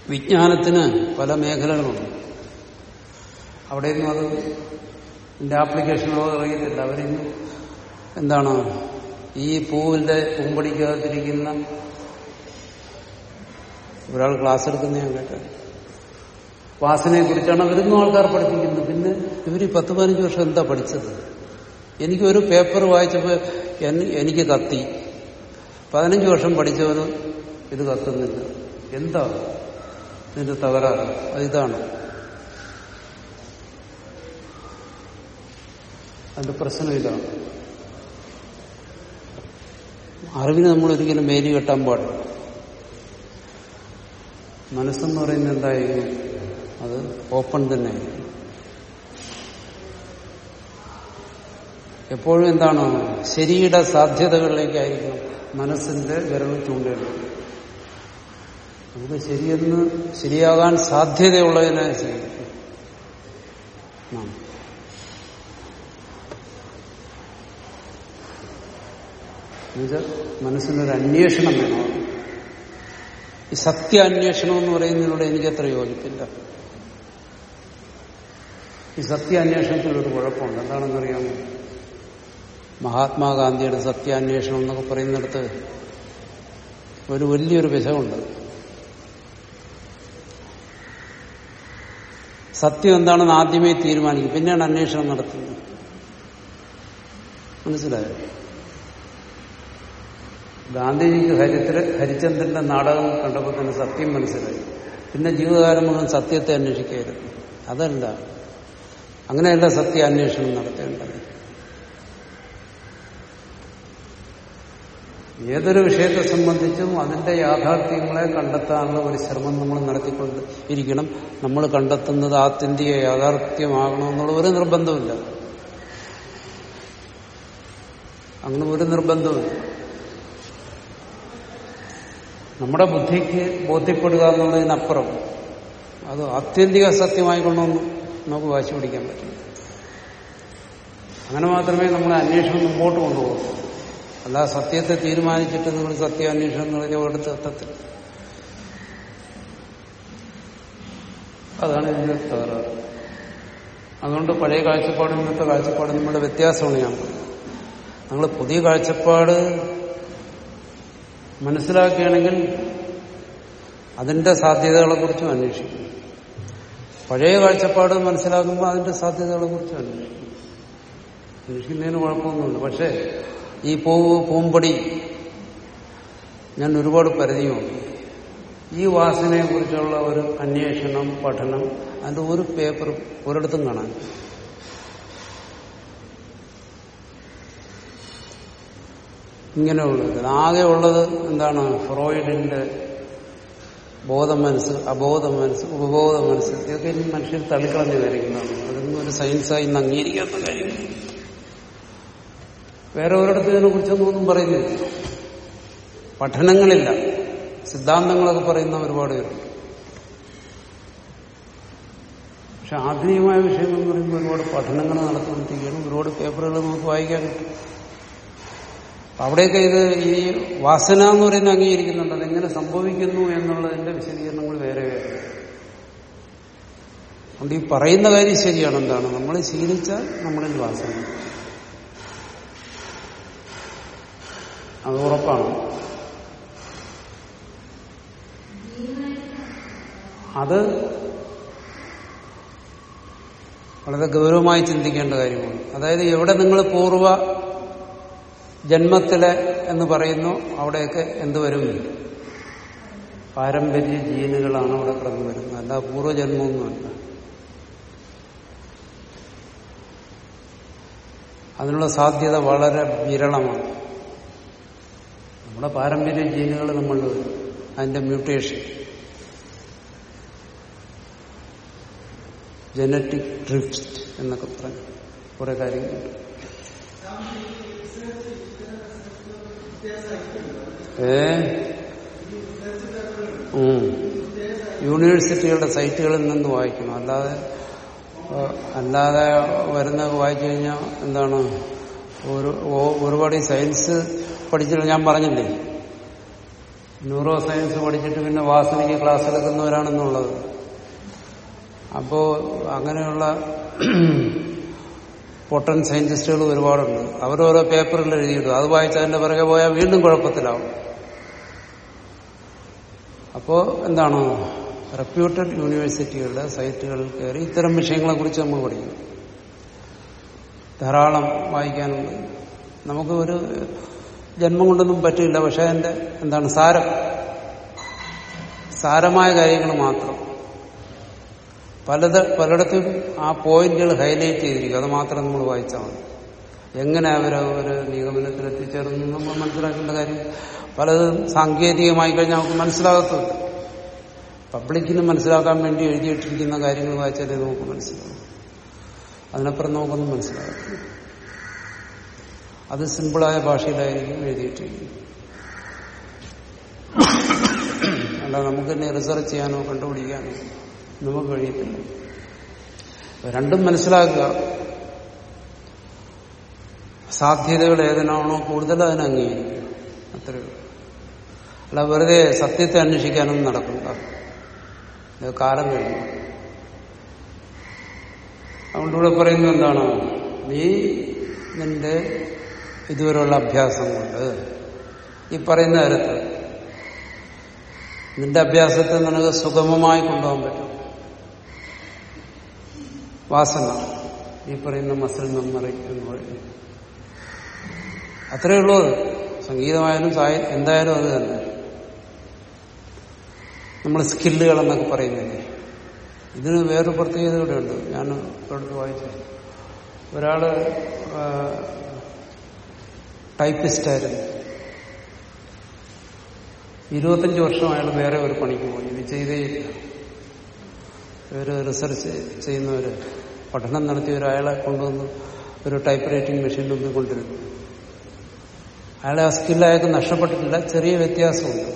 വിജ്ഞാനത്തിന് പല മേഖലകളുണ്ട് അവിടെയൊന്നും അത് എന്റെ ആപ്ലിക്കേഷനുകളോ അറിയത്തില്ല അവരിന്ന് എന്താണ് ഈ പൂവിന്റെ പൂമ്പടിക്കകത്തിരിക്കുന്ന ഒരാൾ ക്ലാസ് എടുക്കുന്ന ഞാൻ കേട്ടത്. വാസനയെ കുറിച്ചാണ് അവരൊന്നും ആൾക്കാർ പഠിപ്പിക്കുന്നത്. പിന്നെ ഇവർ പത്ത് പതിനഞ്ച് വർഷം എന്താ പഠിച്ചത്? എനിക്കൊരു പേപ്പർ വായിച്ചപ്പോൾ എനിക്ക് കത്തി. പതിനഞ്ച് വർഷം പഠിച്ചവന് ഇത് കത്തുന്നില്ല. എന്താ ഇതിന്റെ തകരാറ്? അതിതാണ്. അതിന്റെ പ്രശ്നം ഇതാണ്. അറിവിന് നമ്മൾ ഒരിക്കലും മേലി കെട്ടാൻ പാടില്ല. മനസ്സെന്ന് പറയുന്നത് എന്തായിരിക്കും? അത് ഓപ്പൺ തന്നെ എപ്പോഴും എന്താണ്? ശരിയുടെ സാധ്യതകളിലേക്കായിരിക്കണം മനസ്സിന്റെ വിരൽ ചൂണ്ടേണ്ടത് നമുക്ക് ശരിയെന്ന് ശരിയാകാൻ സാധ്യതയുള്ളതിനെ ആ. എന്നുവെച്ചാൽ മനസ്സിനൊരു അന്വേഷണം വേണം. ഈ സത്യ അന്വേഷണം എന്ന് പറയുന്നതിനോട് എനിക്കത്ര യോജിപ്പില്ല. ഈ സത്യ ഒരു കുഴപ്പമുണ്ട്. എന്താണെന്നറിയാമോ? മഹാത്മാഗാന്ധിയുടെ സത്യാന്വേഷണം എന്നൊക്കെ പറയുന്നിടത്ത് ഒരു വലിയൊരു വിഷമുണ്ട് സത്യം എന്താണെന്ന് ആദ്യമേ തീരുമാനിക്കും. പിന്നെയാണ് അന്വേഷണം നടത്തുന്നത്. മനസ്സിലായോ? ഗാന്ധിജിക്ക് ഹരിത്ര ഹരിചന്ദ്രന്റെ നാടകം കണ്ടപ്പോൾ തന്നെ സത്യം മനസ്സിലായി. പിന്നെ ജീവിതകാലം മുഴുവൻ സത്യത്തെ അന്വേഷിക്കുകയായിരുന്നു അതല്ല അങ്ങനെയല്ല സത്യ അന്വേഷണം നടത്തേണ്ടത്. ഏതൊരു വിഷയത്തെ സംബന്ധിച്ചും അതിന്റെ യാഥാർത്ഥ്യങ്ങളെ കണ്ടെത്താനുള്ള ഒരു ശ്രമം നമ്മൾ നടത്തിക്കൊണ്ട് ഇരിക്കണം. നമ്മൾ കണ്ടെത്തുന്നത് ആത്യന്തിക യാഥാർത്ഥ്യമാകണമെന്നുള്ള ഒരു നിർബന്ധമില്ല അങ്ങനെ ഒരു നിർബന്ധമില്ല നമ്മുടെ ബുദ്ധിക്ക് ബോധ്യപ്പെടുക എന്നുള്ളതിനപ്പുറം അത് ആത്യന്തിക സത്യമായിക്കൊണ്ടൊന്നും നമുക്ക് വാശി പിടിക്കാൻ പറ്റില്ല അങ്ങനെ മാത്രമേ നമ്മളെ അന്വേഷണം മുമ്പോട്ട് കൊണ്ടുപോകൂ. അല്ലാതെ സത്യത്തെ തീരുമാനിച്ചിട്ട് നിങ്ങൾ സത്യാന്വേഷണം എന്ന് പറഞ്ഞ ഒരിടത്ത് അതാണ് ഇതിന്റെ തകരാറ്. അതുകൊണ്ട് പഴയ കാഴ്ചപ്പാടും ഇന്നത്തെ കാഴ്ചപ്പാടും നമ്മുടെ വ്യത്യാസമാണ് ഞാൻ നമ്മൾ പുതിയ കാഴ്ചപ്പാട് മനസ്സിലാക്കുകയാണെങ്കിൽ അതിന്റെ സാധ്യതകളെ കുറിച്ചും അന്വേഷിക്കും. പഴയ കാഴ്ചപ്പാട് മനസ്സിലാക്കുമ്പോൾ അതിന്റെ സാധ്യതകളെ കുറിച്ചും അന്വേഷിക്കും. അന്വേഷിക്കുന്നതിന് കുഴപ്പമൊന്നുമില്ല. പക്ഷേ ഈ പൂവ് പൂമ്പൊടി ഞാൻ ഒരുപാട് പരിധി നോക്കി ഈ വാസനയെ കുറിച്ചുള്ള ഒരു അന്വേഷണം പഠനം അതിന്റെ ഒരു പേപ്പർ ഒരിടത്തും കാണാൻ. ഇങ്ങനെയുള്ള ആകെ ഉള്ളത് എന്താണ്? ഫ്രോയിഡിന്റെ ബോധ മനസ്സ് അബോധ മനസ്സ് ഉപബോധ മനസ്സ്. ഇതൊക്കെ മനുഷ്യർ തള്ളിക്കളഞ്ഞു കാര്യങ്ങളാണ് അതൊന്നും ഒരു സയൻസായി അംഗീകരിക്കാത്ത കാര്യങ്ങൾ വേറെ ഒരിടത്ത് ഇതിനെ കുറിച്ചൊന്നും ഒന്നും പറയുന്നില്ല. പഠനങ്ങളില്ല. സിദ്ധാന്തങ്ങളൊക്കെ പറയുന്ന ഒരുപാട് പേരുണ്ട്. പക്ഷെ ആധുനികമായ വിഷയങ്ങൾ എന്ന് പറയുമ്പോൾ ഒരുപാട് പഠനങ്ങൾ നടത്തുകൊണ്ടിരിക്കുകയാണ് ഒരുപാട് പേപ്പറുകൾ നമുക്ക് വായിക്കാൻ കിട്ടും. അവിടെയൊക്കെ ഇത് ഈ വാസന എന്ന് പറയുന്നത് അംഗീകരിക്കുന്നുണ്ട്. അതെങ്ങനെ സംഭവിക്കുന്നു എന്നുള്ളതിന്റെ വിശദീകരണങ്ങൾ വേറെ വേറെ. അതുകൊണ്ട് ഈ പറയുന്ന കാര്യം ശരിയാണ്. എന്താണ്? നമ്മൾ ശീലിച്ചാൽ നമ്മളിൽ വാസന. അത് ഉറപ്പാണ്. അത് വളരെ ഗൗരവമായി ചിന്തിക്കേണ്ട കാര്യമാണ്. അതായത് എവിടെ നിങ്ങൾ പൂർവ ജന്മത്തിലെ എന്ന് പറയുന്നു അവിടെയൊക്കെ എന്തുവരും പാരമ്പര്യ ജീനുകളാണ് അവിടെ കടന്നു വരുന്നത്. അല്ല പൂർവജന്മമൊന്നുമല്ല അതിനുള്ള സാധ്യത വളരെ വിരളമാണ്. നമ്മുടെ പാരമ്പര്യ ജീനുകൾ നമ്മൾ അതിന്റെ മ്യൂട്ടേഷൻ ജനറ്റിക് ഡ്രിഫ്റ്റ് എന്നൊക്കെ പറഞ്ഞു കുറെ കാര്യങ്ങളുണ്ട്. ഏ? യൂണിവേഴ്സിറ്റികളുടെ സൈറ്റുകളിൽ നിന്ന് വായിക്കണം. അല്ലാതെ അല്ലാതെ വരുന്ന വായിച്ചു കഴിഞ്ഞാൽ എന്താണ്? ഒരു ഒരുപാട് സയൻസ് പഠിച്ചിട്ട് ഞാൻ പറഞ്ഞില്ലേ? ന്യൂറോ സയൻസ് പഠിച്ചിട്ട് പിന്നെ വാസനയ്ക്ക് ക്ലാസ് എടുക്കുന്നവരാണെന്നുള്ളത്. അപ്പോ അങ്ങനെയുള്ള പൊട്ടൻ സയന്റിസ്റ്റുകൾ ഒരുപാടുണ്ട്. അവരോരോ പേപ്പറുകൾ എഴുതിയിടും. അത് വായിച്ചതിന്റെ പിറകെ പോയാൽ വീണ്ടും കുഴപ്പത്തിലാവും. അപ്പോ എന്താണ്? റെപ്യൂട്ടഡ് യൂണിവേഴ്സിറ്റികളുടെ സൈറ്റുകളിൽ കയറി ഇത്തരം വിഷയങ്ങളെ കുറിച്ച് നമ്മൾ പഠിക്കും ധാരാളം വായിക്കാനുണ്ട്. നമുക്ക് ഒരു ജന്മം കൊണ്ടൊന്നും പറ്റില്ല പക്ഷെ അതിന്റെ എന്താണ് സാരം? സാരമായ കാര്യങ്ങൾ മാത്രം. പലത് പലയിടത്തും ആ പോയിന്റുകൾ ഹൈലൈറ്റ് ചെയ്തിരിക്കും. അത് മാത്രം നമ്മൾ വായിച്ചാൽ മതി. എങ്ങനെ അവർ ഒരു നിഗമനത്തിൽ എത്തിച്ചേർന്നു നമ്മൾ മനസ്സിലാക്കേണ്ട കാര്യം. പലതും സാങ്കേതികമായി കഴിഞ്ഞാൽ നമുക്ക് മനസ്സിലാകത്തുണ്ട് പബ്ലിക്കിന് മനസ്സിലാക്കാൻ വേണ്ടി എഴുതിയിട്ടിരിക്കുന്ന കാര്യങ്ങൾ വായിച്ചാലേ നമുക്ക് മനസ്സിലാവും അതിനപ്പുറം നമുക്കൊന്നും മനസ്സിലാകത്തില്ല. അത് സിമ്പിളായ ഭാഷയിലായിരിക്കും എഴുതിയിട്ടിരിക്കുന്നത്. അല്ല നമുക്ക് തന്നെ റിസർച്ച് ചെയ്യാനോ കണ്ടുപിടിക്കാനോ നമുക്ക് കഴിയത്തില്ല. രണ്ടും മനസ്സിലാക്കുക. സാധ്യതകൾ ഏതിനാണോ കൂടുതൽ അതിനെ അംഗീകരിക്കുക. അത്രയേ അല്ല വെറുതെ സത്യത്തെ അന്വേഷിക്കാനൊന്നും നടക്കില്ല ഇത് കാലം കഴിഞ്ഞു. അതുകൊണ്ടിവിടെ പറയുന്നത് എന്താണ്? നീ നിന്റെ ഇതുവരെയുള്ള അഭ്യാസം കൊണ്ട്. ഈ പറയുന്ന കാര്യത്ത് നിന്റെ അഭ്യാസത്തെ നിനക്ക് സുഗമമായി കൊണ്ടുപോകാൻ പറ്റും. വാസന. ഈ പറയുന്ന മസിൽ മെമ്മറി എന്ന് പറയുന്നത്. അത്രയേ ഉള്ളൂ സംഗീതമായാലും എന്തായാലും അത് തന്നെ. നമ്മൾ സ്കില്ലുകൾ എന്നൊക്കെ പറയുന്നില്ലേ? ഇതിന് വേറൊരു പ്രത്യേകത കൂടെ ഉണ്ട്. ഞാൻ തൊട്ട് വായിച്ചു. ഒരാൾ ടൈപ്പിസ്റ്റായിരുന്നു. ഇരുപത്തഞ്ച് വർഷം അയാൾ വേറെ ഒരു പണിക്ക് പോയി. ഇത് ചെയ്തേയില്ല. ഒരു റിസർച്ച് ചെയ്യുന്നവര് പഠനം നടത്തിയവർ അയാളെ കൊണ്ടുവന്ന് ഒരു ടൈപ്പ് റൈറ്റിംഗ് മെഷീൻ മുമ്പിൽ കൊണ്ടിരുന്നു അയാളെ ആ സ്കില്ല് അയാൾക്ക് നഷ്ടപ്പെട്ടിട്ടില്ല. ചെറിയ വ്യത്യാസമുണ്ട്.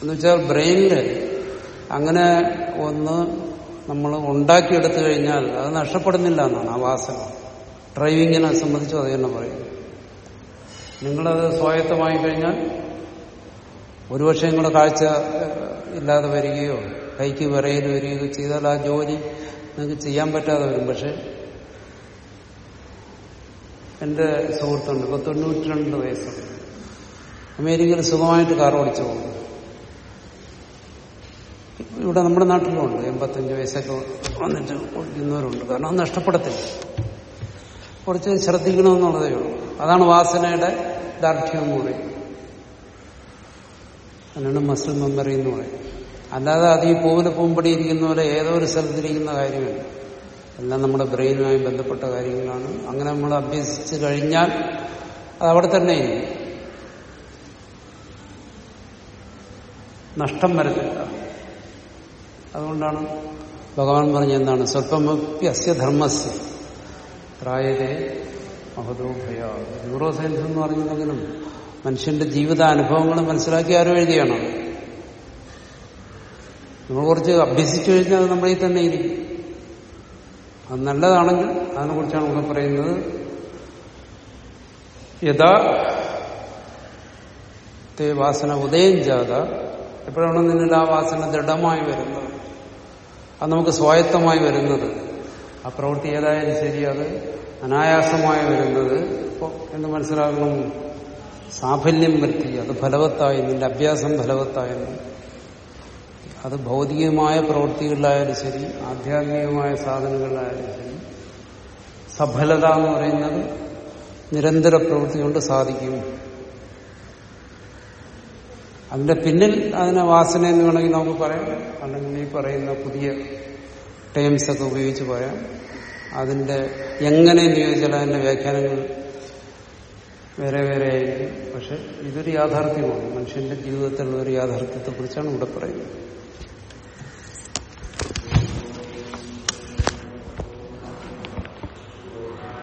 എന്നുവെച്ചാൽ ബ്രെയിനിൽ അങ്ങനെ ഒന്ന് നമ്മൾ ഉണ്ടാക്കിയെടുത്തു കഴിഞ്ഞാൽ അത് നഷ്ടപ്പെടുന്നില്ല എന്നാണ് ആ വാസന. ഡ്രൈവിങ്ങിനെ സംബന്ധിച്ചും അത് തന്നെ പറയും. നിങ്ങളത് സ്വായത്തമായി കഴിഞ്ഞാൽ ഒരുപക്ഷെ നിങ്ങളുടെ കാഴ്ച ഇല്ലാതെ വരികയോ കൈക്ക് വിറയിൽ വരികയോ ചെയ്താൽ ആ ജോലി നിങ്ങൾക്ക് ചെയ്യാൻ പറ്റാതെ വരും. പക്ഷെ എന്റെ സുഹൃത്തുണ്ട് ഇപ്പൊ തൊണ്ണൂറ്റി രണ്ട് വയസ്സുണ്ട്. അമേരിക്കയിൽ സുഖമായിട്ട് കാർ ഓടിച്ചു പോകുന്നു. ഇവിടെ നമ്മുടെ നാട്ടിലുണ്ട് എൺപത്തഞ്ച് വയസ്സൊക്കെ വന്നിട്ട് ഓടിക്കുന്നവരുണ്ട്. കാരണം അത് നഷ്ടപ്പെടത്തില്ല. കുറച്ച് ശ്രദ്ധിക്കണമെന്നുള്ളതേ ഉള്ളൂ. അതാണ് വാസനയുടെ ദാർഢ്യം പറയും. അതിനാണ് മസിൽ മെമ്മറി എന്ന് പറയും. അല്ലാതെ അത് ഈ പൂവിന് പൂമ്പടി ഇരിക്കുന്ന പോലെ ഏതോ ഒരു സ്ഥലത്തിരിക്കുന്ന കാര്യമല്ല. എല്ലാം നമ്മുടെ ബ്രെയിനുമായി ബന്ധപ്പെട്ട കാര്യങ്ങളാണ്. അങ്ങനെ നമ്മൾ അഭ്യസിച്ച് കഴിഞ്ഞാൽ അത് അവിടെ തന്നെ ഇരിക്കും. നഷ്ടം വരത്തില്ല. അതുകൊണ്ടാണ് ഭഗവാൻ പറഞ്ഞ എന്താണ്? സ്വല്പമപ്പി ധർമ്മസ്യ. പ്രായതേ മഹതോഭയ. ന്യൂറോ സയൻസ് എന്ന് പറഞ്ഞില്ലെങ്കിലും മനുഷ്യന്റെ ജീവിതാനുഭവങ്ങൾ മനസ്സിലാക്കി ആരും എഴുതിയാണ് നമ്മൾ കുറച്ച് അഭ്യസിച്ചു കഴിഞ്ഞാൽ അത് നമ്മളിൽ തന്നെ ഇരിക്കും. അത് നല്ലതാണെങ്കിൽ അതിനെക്കുറിച്ചാണ് നമ്മൾ പറയുന്നത്. യഥാ തേ വാസന ഉദയം ജാത. എപ്പോഴാണ് നിന്നിൽ ആ വാസന ദൃഢമായി വരുന്നത്. അത് നമുക്ക് സ്വായത്തമായി വരുന്നത്. ആ പ്രവൃത്തി ഏതായാലും ശരി. അത് അനായാസമായി വരുന്നത് ഇപ്പോൾ എന്ന് മനസ്സിലാക്കണം സാഫല്യം വരുത്തി. അത് ഫലവത്തായി. നിന്റെ അഭ്യാസം ഫലവത്തായെന്ന് അത് ഭൗതികമായ പ്രവൃത്തികളിലായാലും ശരി. ആധ്യാത്മികമായ സാധനങ്ങളിലായാലും ശരി. സഫലത എന്ന് പറയുന്നത് നിരന്തര പ്രവൃത്തി കൊണ്ട് സാധിക്കും. അതിന്റെ പിന്നിൽ അതിനെ വാസന എന്ന് വേണമെങ്കിൽ നമുക്ക് പറയാം. അല്ലെങ്കിൽ ഈ പറയുന്ന പുതിയ ടേംസ് ഒക്കെ ഉപയോഗിച്ച് പറയാം അതിന്റെ എങ്ങനെ നിയോഗിച്ചാൽ അതിന്റെ വ്യാഖ്യാനങ്ങൾ വേറെ വേറെ ആയിരിക്കും. പക്ഷെ ഇതൊരു യാഥാർത്ഥ്യമാണ്. മനുഷ്യന്റെ ജീവിതത്തിലുള്ള ഒരു യാഥാർത്ഥ്യത്തെ കുറിച്ചാണ് ഇവിടെ പറയുന്നത്.